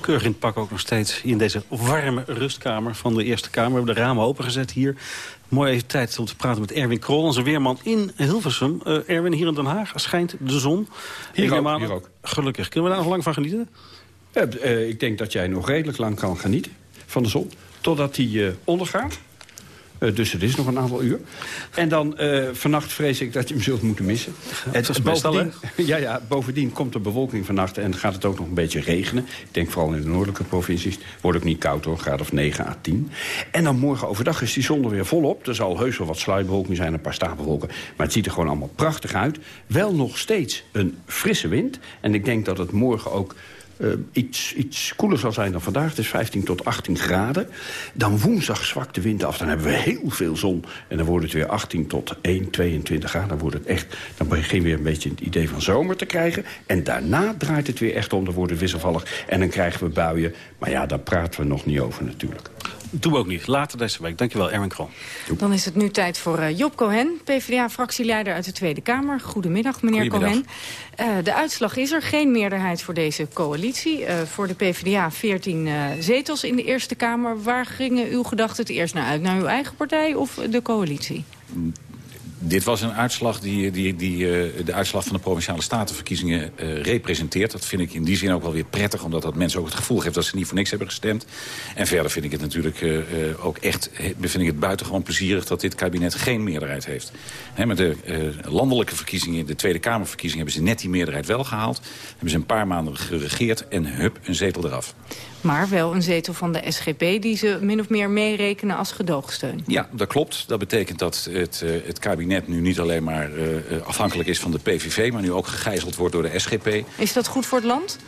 [SPEAKER 10] Keurig in het pak ook nog steeds in deze warme rustkamer van de Eerste Kamer. We hebben de ramen opengezet hier. Mooi even tijd om te praten met Erwin Krol, onze weerman in Hilversum. Erwin, hier in Den Haag schijnt de zon.
[SPEAKER 29] Hier, ook, hier ook.
[SPEAKER 10] Gelukkig. Kunnen we daar nog lang van genieten?
[SPEAKER 29] ik denk dat jij nog redelijk lang kan genieten van de zon totdat hij uh, ondergaat. Uh, dus het is nog een aantal uur. En dan uh, vannacht vrees ik dat je hem zult moeten missen.
[SPEAKER 10] Het is bovendien,
[SPEAKER 29] ja, ja, bovendien komt de bewolking vannacht en gaat het ook nog een beetje regenen. Ik denk vooral in de noordelijke provincies. Wordt ook niet koud hoor, graad of 9 à 10. En dan morgen overdag is die zon er weer volop. Er zal heus wel wat sluitbewolking zijn, een paar stapelwolken. Maar het ziet er gewoon allemaal prachtig uit. Wel nog steeds een frisse wind. En ik denk dat het morgen ook uh, iets, iets koeler zal zijn dan vandaag. Het is 15 tot 18 graden. Dan woensdag zwakt de wind af. Dan hebben we heel veel zon. En dan wordt het weer 18 tot 1, 22 graden. Dan, wordt het echt, dan begin je weer een beetje het idee van zomer te krijgen. En daarna draait het weer echt om. Dan wordt het wisselvallig. En dan krijgen we buien. Maar ja, daar praten we nog niet over natuurlijk.
[SPEAKER 10] Doen we ook niet. Later deze week. Dankjewel, Erwin Krol.
[SPEAKER 9] Dan is het nu tijd voor uh, Job Cohen, PvdA-fractieleider uit de Tweede Kamer. Goedemiddag, meneer Cohen. Uh, de uitslag is er. Geen meerderheid voor deze coalitie. Uh, voor de PvdA 14 zetels in de Eerste Kamer. Waar gingen uw gedachten het eerst naar uit? Naar uw eigen partij of de coalitie?
[SPEAKER 30] Dit was een uitslag die, die, die uh, de uitslag van de Provinciale Statenverkiezingen uh, representeert. Dat vind ik in die zin ook wel weer prettig, omdat dat mensen ook het gevoel geeft dat ze niet voor niks hebben gestemd. En verder vind ik het natuurlijk uh, ook echt vind het buitengewoon plezierig dat dit kabinet geen meerderheid heeft. He, met de landelijke verkiezingen, de Tweede Kamerverkiezingen, hebben ze net die meerderheid wel gehaald. Hebben ze een paar maanden geregeerd en hup, een zetel eraf.
[SPEAKER 9] Maar wel een zetel van de SGP die ze min of meer meerekenen als gedoogsteun.
[SPEAKER 30] Ja, dat klopt. Dat betekent dat het, uh, het kabinet nu niet alleen maar uh, afhankelijk is van de PVV... maar nu ook gegijzeld wordt door de SGP.
[SPEAKER 9] Is dat goed voor het land?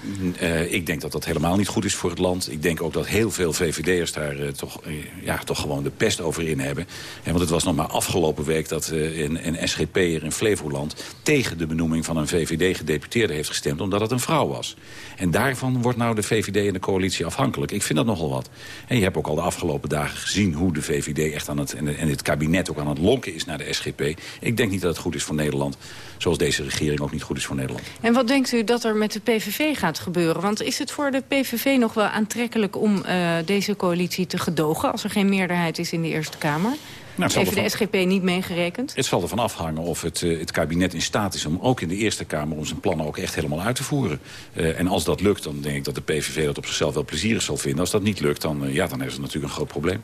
[SPEAKER 30] Uh, ik denk dat dat helemaal niet goed is voor het land. Ik denk ook dat heel veel VVD'ers daar toch, ja, toch gewoon de pest over in hebben. Ja, want het was nog maar afgelopen week dat een, een SGP'er in Flevoland... tegen de benoeming van een VVD-gedeputeerde heeft gestemd... omdat het een vrouw was. En daarvan wordt nou de VVD en de coalitie afhankelijk. Ik vind dat nogal wat. En je hebt ook al de afgelopen dagen gezien hoe de VVD echt aan het, en het kabinet ook aan het lonken is naar de SGP. Ik denk niet dat het goed is voor Nederland. Zoals deze regering ook niet goed is voor Nederland.
[SPEAKER 9] En wat denkt u dat er met de PVV gaat gebeuren? Want is het voor de PVV nog wel aantrekkelijk om uh, deze coalitie te gedogen... als er geen meerderheid is in de Eerste Kamer? Nou, Even de SGP niet meegerekend?
[SPEAKER 30] Het zal ervan afhangen of het, uh, het kabinet in staat is om ook in de Eerste Kamer... om zijn plannen ook echt helemaal uit te voeren. Uh, en als dat lukt, dan denk ik dat de PVV dat op zichzelf wel plezierig zal vinden. Als dat niet lukt, dan, uh, ja, dan is het natuurlijk een groot probleem.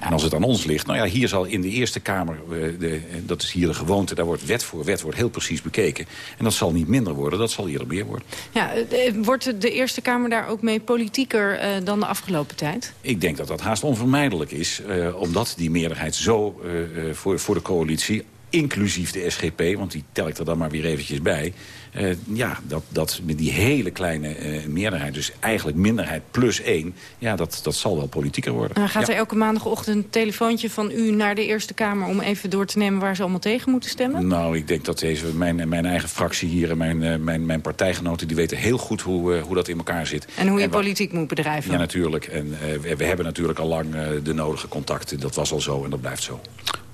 [SPEAKER 30] En als het aan ons ligt, nou ja, hier zal in de Eerste Kamer... De, dat is hier de gewoonte, daar wordt wet voor wet wordt heel precies bekeken. En dat zal niet minder worden, dat zal eerder meer worden.
[SPEAKER 9] Ja, wordt de Eerste Kamer daar ook mee politieker dan de afgelopen tijd?
[SPEAKER 30] Ik denk dat dat haast onvermijdelijk is, omdat die meerderheid zo uh, voor, voor de coalitie inclusief de SGP, want die tel ik er dan maar weer eventjes bij... Uh, ja, dat, dat met die hele kleine uh, meerderheid, dus eigenlijk minderheid plus één... ja, dat, dat zal wel politieker worden.
[SPEAKER 9] En gaat
[SPEAKER 30] ja.
[SPEAKER 9] er elke maandagochtend een telefoontje van u naar de Eerste Kamer... om even door te nemen waar ze allemaal tegen moeten stemmen?
[SPEAKER 30] Nou, ik denk dat deze, mijn, mijn eigen fractie hier en mijn, uh, mijn, mijn partijgenoten... die weten heel goed hoe, hoe dat in elkaar zit.
[SPEAKER 9] En hoe je en politiek moet bedrijven?
[SPEAKER 30] Ja, natuurlijk. En we, we, hebben natuurlijk al lang de nodige contacten. Dat was al zo en dat blijft zo.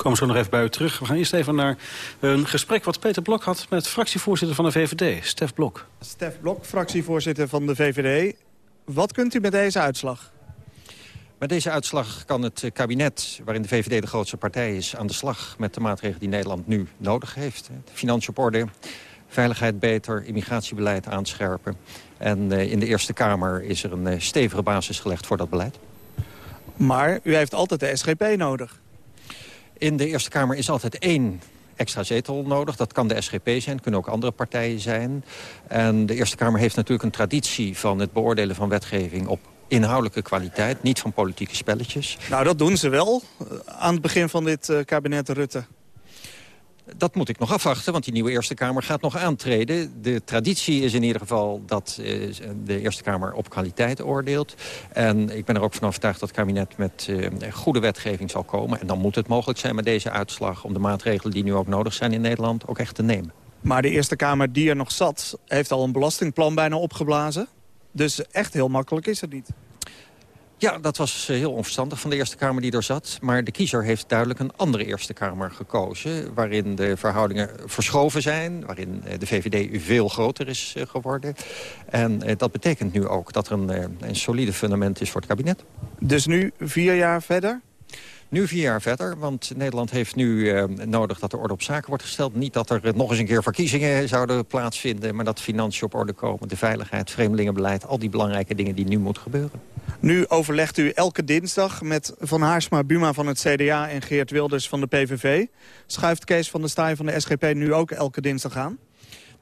[SPEAKER 10] Komen zo nog even bij u terug. We gaan eerst even naar een gesprek wat Peter Blok had... met fractievoorzitter van de VVD, Stef Blok.
[SPEAKER 20] Stef Blok, fractievoorzitter van de VVD. Wat kunt u met deze uitslag?
[SPEAKER 31] Met deze uitslag kan het kabinet, waarin de VVD de grootste partij is... aan de slag met de maatregelen die Nederland nu nodig heeft. De financiën op orde, veiligheid beter, immigratiebeleid aanscherpen. En in de Eerste Kamer is er een stevige basis gelegd voor dat beleid.
[SPEAKER 20] Maar u heeft altijd de SGP nodig.
[SPEAKER 31] In de Eerste Kamer is altijd één extra zetel nodig. Dat kan de SGP zijn, kunnen ook andere partijen zijn. En de Eerste Kamer heeft natuurlijk een traditie van het beoordelen van wetgeving op inhoudelijke kwaliteit, niet van politieke spelletjes.
[SPEAKER 20] Nou, dat doen ze wel aan het begin van dit uh, kabinet Rutte.
[SPEAKER 31] Dat moet ik nog afwachten, want die nieuwe Eerste Kamer gaat nog aantreden. De traditie is in ieder geval dat uh, de Eerste Kamer op kwaliteit oordeelt. En ik ben er ook van overtuigd dat het kabinet met uh, goede wetgeving zal komen. En dan moet het mogelijk zijn met deze uitslag... om de maatregelen die nu ook nodig zijn in Nederland ook echt te nemen.
[SPEAKER 20] Maar de Eerste Kamer die er nog zat, heeft al een belastingplan bijna opgeblazen. Dus echt heel makkelijk is het niet.
[SPEAKER 31] Ja, dat was heel onverstandig van de Eerste Kamer die er zat. Maar de kiezer heeft duidelijk een andere Eerste Kamer gekozen... waarin de verhoudingen verschoven zijn... waarin de VVD veel groter is geworden. En dat betekent nu ook dat er een, een solide fundament is voor het kabinet.
[SPEAKER 20] Dus nu vier jaar verder?
[SPEAKER 31] Nu vier jaar verder, want Nederland heeft nu uh, nodig dat de orde op zaken wordt gesteld. Niet dat er nog eens een keer verkiezingen zouden plaatsvinden... maar dat financiën op orde komen, de veiligheid, vreemdelingenbeleid... al die belangrijke dingen die nu moeten gebeuren.
[SPEAKER 20] Nu overlegt u elke dinsdag met Van Haarsma Buma van het CDA... en Geert Wilders van de PVV. Schuift Kees van der Staaij van de SGP nu ook elke dinsdag aan?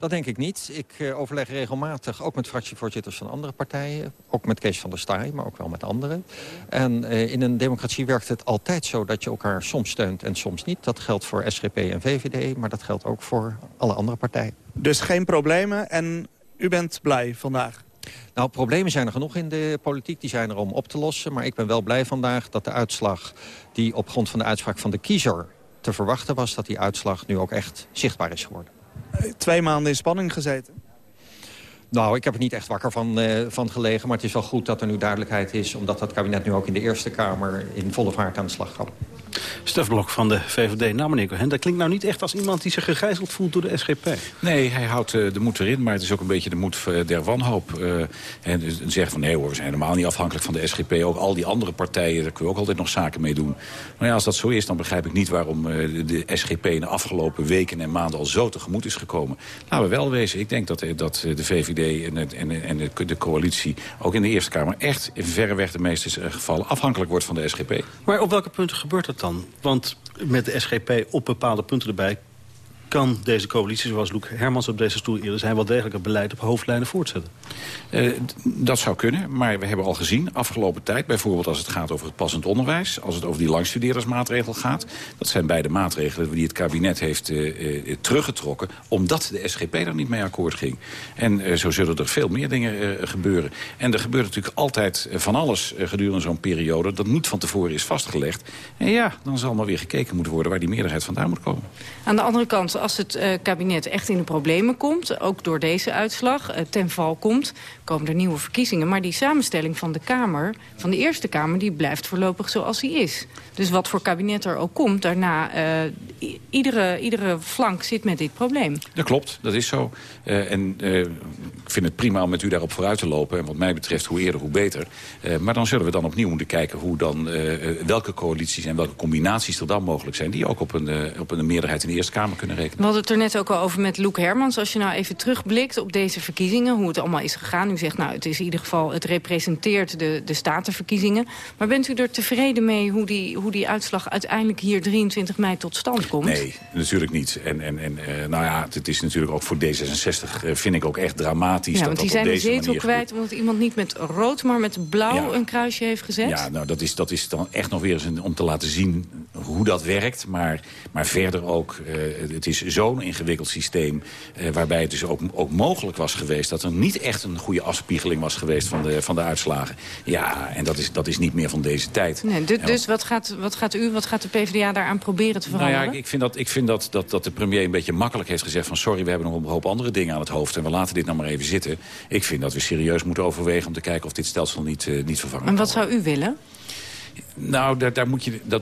[SPEAKER 31] Dat denk ik niet. Ik uh, overleg regelmatig, ook met fractievoorzitters van andere partijen. Ook met Kees van der Staaij, maar ook wel met anderen. En uh, in een democratie werkt het altijd zo dat je elkaar soms steunt en soms niet. Dat geldt voor SGP en VVD, maar dat geldt ook voor alle andere partijen.
[SPEAKER 20] Dus geen problemen en u bent blij vandaag?
[SPEAKER 31] Nou, problemen zijn er genoeg in de politiek. Die zijn er om op te lossen. Maar ik ben wel blij vandaag dat de uitslag die op grond van de uitspraak van de kiezer te verwachten was... dat die uitslag nu ook echt zichtbaar is geworden.
[SPEAKER 20] Twee maanden in spanning gezeten?
[SPEAKER 31] Nou, ik heb er niet echt wakker van, uh, van gelegen. Maar het is wel goed dat er nu duidelijkheid is... omdat dat kabinet nu ook in de Eerste Kamer in volle vaart aan de slag gaat.
[SPEAKER 10] Stef Blok van de VVD. Nou, meneer Cohen, dat klinkt nou niet echt als iemand die zich gegijzeld voelt door de SGP.
[SPEAKER 30] Nee, hij houdt uh, de moed erin, maar het is ook een beetje de moed uh, der wanhoop. Uh, en zeggen van nee hoor, we zijn helemaal niet afhankelijk van de SGP. Ook al die andere partijen, daar kunnen we ook altijd nog zaken mee doen. Maar ja, als dat zo is, dan begrijp ik niet waarom de SGP in de afgelopen weken en maanden al zo tegemoet is gekomen. Laten we wel wezen, ik denk dat, dat de VVD en, en, en de, coalitie ook in de Eerste Kamer echt in verreweg de meeste gevallen afhankelijk wordt van de SGP.
[SPEAKER 10] Maar op welke punten gebeurt dat dan? Want met de SGP op bepaalde punten erbij kan deze coalitie, zoals Loek Hermans op deze stoel eerder zijn... wel degelijk het beleid op hoofdlijnen voortzetten?
[SPEAKER 30] Uh, dat zou kunnen, maar we hebben al gezien afgelopen tijd... bijvoorbeeld als het gaat over het passend onderwijs... als het over die langstudeerdersmaatregel gaat... dat zijn beide maatregelen die het kabinet heeft uh, uh, teruggetrokken... omdat de SGP daar niet mee akkoord ging. En zo zullen er veel meer dingen gebeuren. En er gebeurt natuurlijk altijd van alles gedurende zo'n periode... dat niet van tevoren is vastgelegd. En ja, dan zal maar weer gekeken moeten worden... waar die meerderheid vandaan moet komen.
[SPEAKER 9] Aan de andere kant als het uh, kabinet echt in de problemen komt... ook door deze uitslag, uh, ten val komt, komen er nieuwe verkiezingen. Maar die samenstelling van de Kamer, van de Eerste Kamer... die blijft voorlopig zoals die is. Dus wat voor kabinet er ook komt, daarna... Uh, iedere, iedere flank zit met dit probleem.
[SPEAKER 30] Dat klopt, dat is zo. en ik vind het prima om met u daarop vooruit te lopen. En wat mij betreft, hoe eerder, hoe beter. maar dan zullen we dan opnieuw moeten kijken... Hoe dan, welke coalities en welke combinaties er dan mogelijk zijn... die ook op een, op een meerderheid in de Eerste Kamer kunnen rekenen.
[SPEAKER 9] We hadden het er net ook al over met Loek Hermans. Als je nou even terugblikt op deze verkiezingen, hoe het allemaal is gegaan. U zegt, nou, het is in ieder geval, het representeert de, de statenverkiezingen. Maar bent u er tevreden mee hoe die, hoe die uitslag uiteindelijk hier 23 mei tot stand komt?
[SPEAKER 30] Nee, natuurlijk niet. En, en, en uh, nou ja, het is natuurlijk ook voor D66, uh, vind ik ook echt dramatisch.
[SPEAKER 9] Ja,
[SPEAKER 30] want
[SPEAKER 9] die zijn de zetel kwijt omdat iemand niet met rood, maar met blauw ja. een kruisje heeft gezet.
[SPEAKER 30] Ja, nou, dat is, dat is dan echt nog weer eens een, om te laten zien hoe dat werkt. Maar, maar verder ook, uh, het is zo'n ingewikkeld systeem... Uh, waarbij het dus ook, ook mogelijk was geweest... dat er niet echt een goede afspiegeling was geweest van de, van de uitslagen. Ja, en dat is, dat is niet meer van deze tijd.
[SPEAKER 9] Nee, dus dus wat, gaat, wat gaat u, wat gaat de PvdA daaraan proberen te veranderen?
[SPEAKER 30] Nou ja, ik vind, dat, ik vind dat, dat, dat de premier een beetje makkelijk heeft gezegd... van sorry, we hebben nog een hoop andere dingen aan het hoofd... en we laten dit nou maar even zitten. Ik vind dat we serieus moeten overwegen om te kijken... of dit stelsel niet, uh, niet vervangen
[SPEAKER 9] En wat zou u willen?
[SPEAKER 30] Nou, daar, daar, moet je, dat,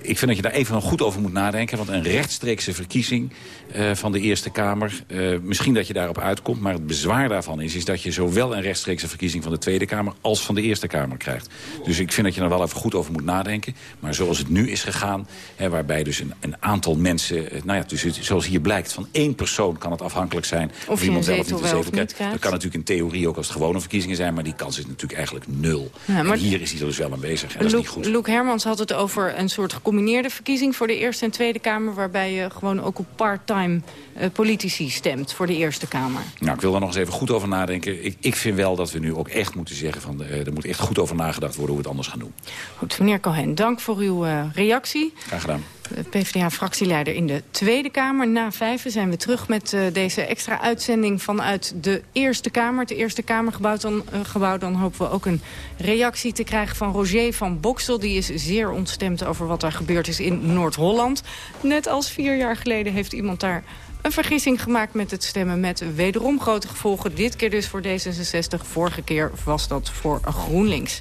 [SPEAKER 30] ik vind dat je daar even goed over moet nadenken. Want een rechtstreekse verkiezing uh, van de Eerste Kamer... Uh, misschien dat je daarop uitkomt, maar het bezwaar daarvan is... is dat je zowel een rechtstreekse verkiezing van de Tweede Kamer... als van de Eerste Kamer krijgt. Dus ik vind dat je er wel even goed over moet nadenken. Maar zoals het nu is gegaan, hè, waarbij dus een, een aantal mensen... nou ja, dus het, zoals hier blijkt, van één persoon kan het afhankelijk zijn...
[SPEAKER 9] Of, iemand zelf niet de zetel krijgt.
[SPEAKER 30] Dat kan natuurlijk in theorie ook als het gewone verkiezingen zijn... maar die kans is natuurlijk eigenlijk nul. Ja, maar en hier is hij er dus wel aan bezig. En niet goed.
[SPEAKER 9] Luc Hermans had het over een soort gecombineerde verkiezing... voor de Eerste en Tweede Kamer... waarbij je gewoon ook op part-time uh, politici stemt voor de Eerste Kamer.
[SPEAKER 30] Nou, ik wil daar nog eens even goed over nadenken. Ik, ik vind wel dat we nu ook echt moeten zeggen... Van, uh, er moet echt goed over nagedacht worden hoe we het anders gaan doen.
[SPEAKER 9] Goed, meneer Cohen, dank voor uw uh, reactie.
[SPEAKER 30] Graag gedaan.
[SPEAKER 9] PvdA-fractieleider in de Tweede Kamer. Na vijven zijn we terug met uh, deze extra uitzending vanuit de Eerste Kamer. Het Eerste Kamergebouw dan, uh, gebouw, dan hopen we ook een reactie te krijgen van Roger van Boksel. Die is zeer ontstemd over wat er gebeurd is in Noord-Holland. Net als vier jaar geleden heeft iemand daar een vergissing gemaakt met het stemmen met wederom grote gevolgen. Dit keer dus voor D66, vorige keer was dat voor GroenLinks.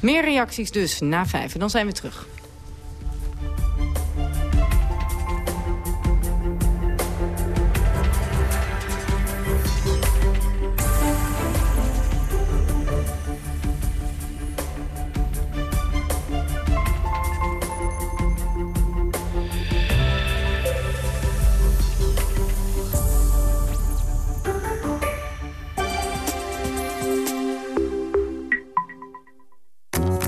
[SPEAKER 9] Meer reacties dus na vijf en dan zijn we terug.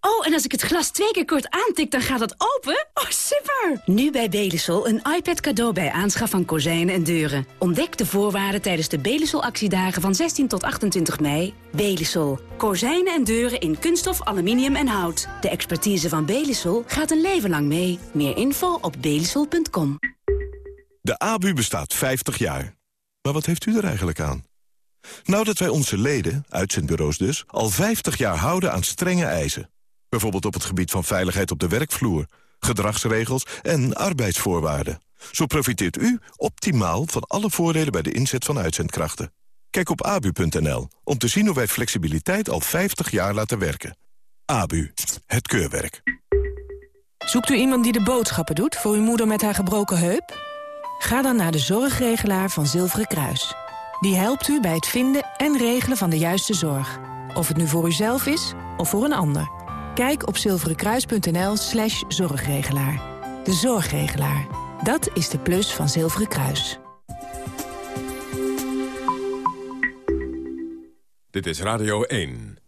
[SPEAKER 32] Oh, en als ik het glas twee keer kort aantik, dan gaat het open? Oh, super! Nu bij Belisol een iPad cadeau bij aanschaf van kozijnen en deuren. Ontdek de voorwaarden tijdens de Belisol-actiedagen van 16 tot 28 mei. Belisol. Kozijnen en deuren in kunststof, aluminium en hout. De expertise van Belisol gaat een leven lang mee. Meer info op belisol.com.
[SPEAKER 33] De ABU bestaat 50 jaar. Maar wat heeft u er eigenlijk aan? Nou dat wij onze leden, uitzendbureaus dus, al 50 jaar houden aan strenge eisen. Bijvoorbeeld op het gebied van veiligheid op de werkvloer, gedragsregels en arbeidsvoorwaarden. Zo profiteert u optimaal van alle voordelen bij de inzet van uitzendkrachten. Kijk op abu.nl om te zien hoe wij flexibiliteit al 50 jaar laten werken. ABU, het keurwerk.
[SPEAKER 24] Zoekt u iemand die de boodschappen doet voor uw moeder met haar gebroken heup? Ga dan naar de zorgregelaar van Zilveren Kruis. Die helpt u bij het vinden en regelen van de juiste zorg. Of het nu voor uzelf is of voor een ander. Kijk op zilverenkruis.nl slash zorgregelaar. De zorgregelaar. Dat is de plus van Zilveren Kruis.
[SPEAKER 8] Dit is Radio 1.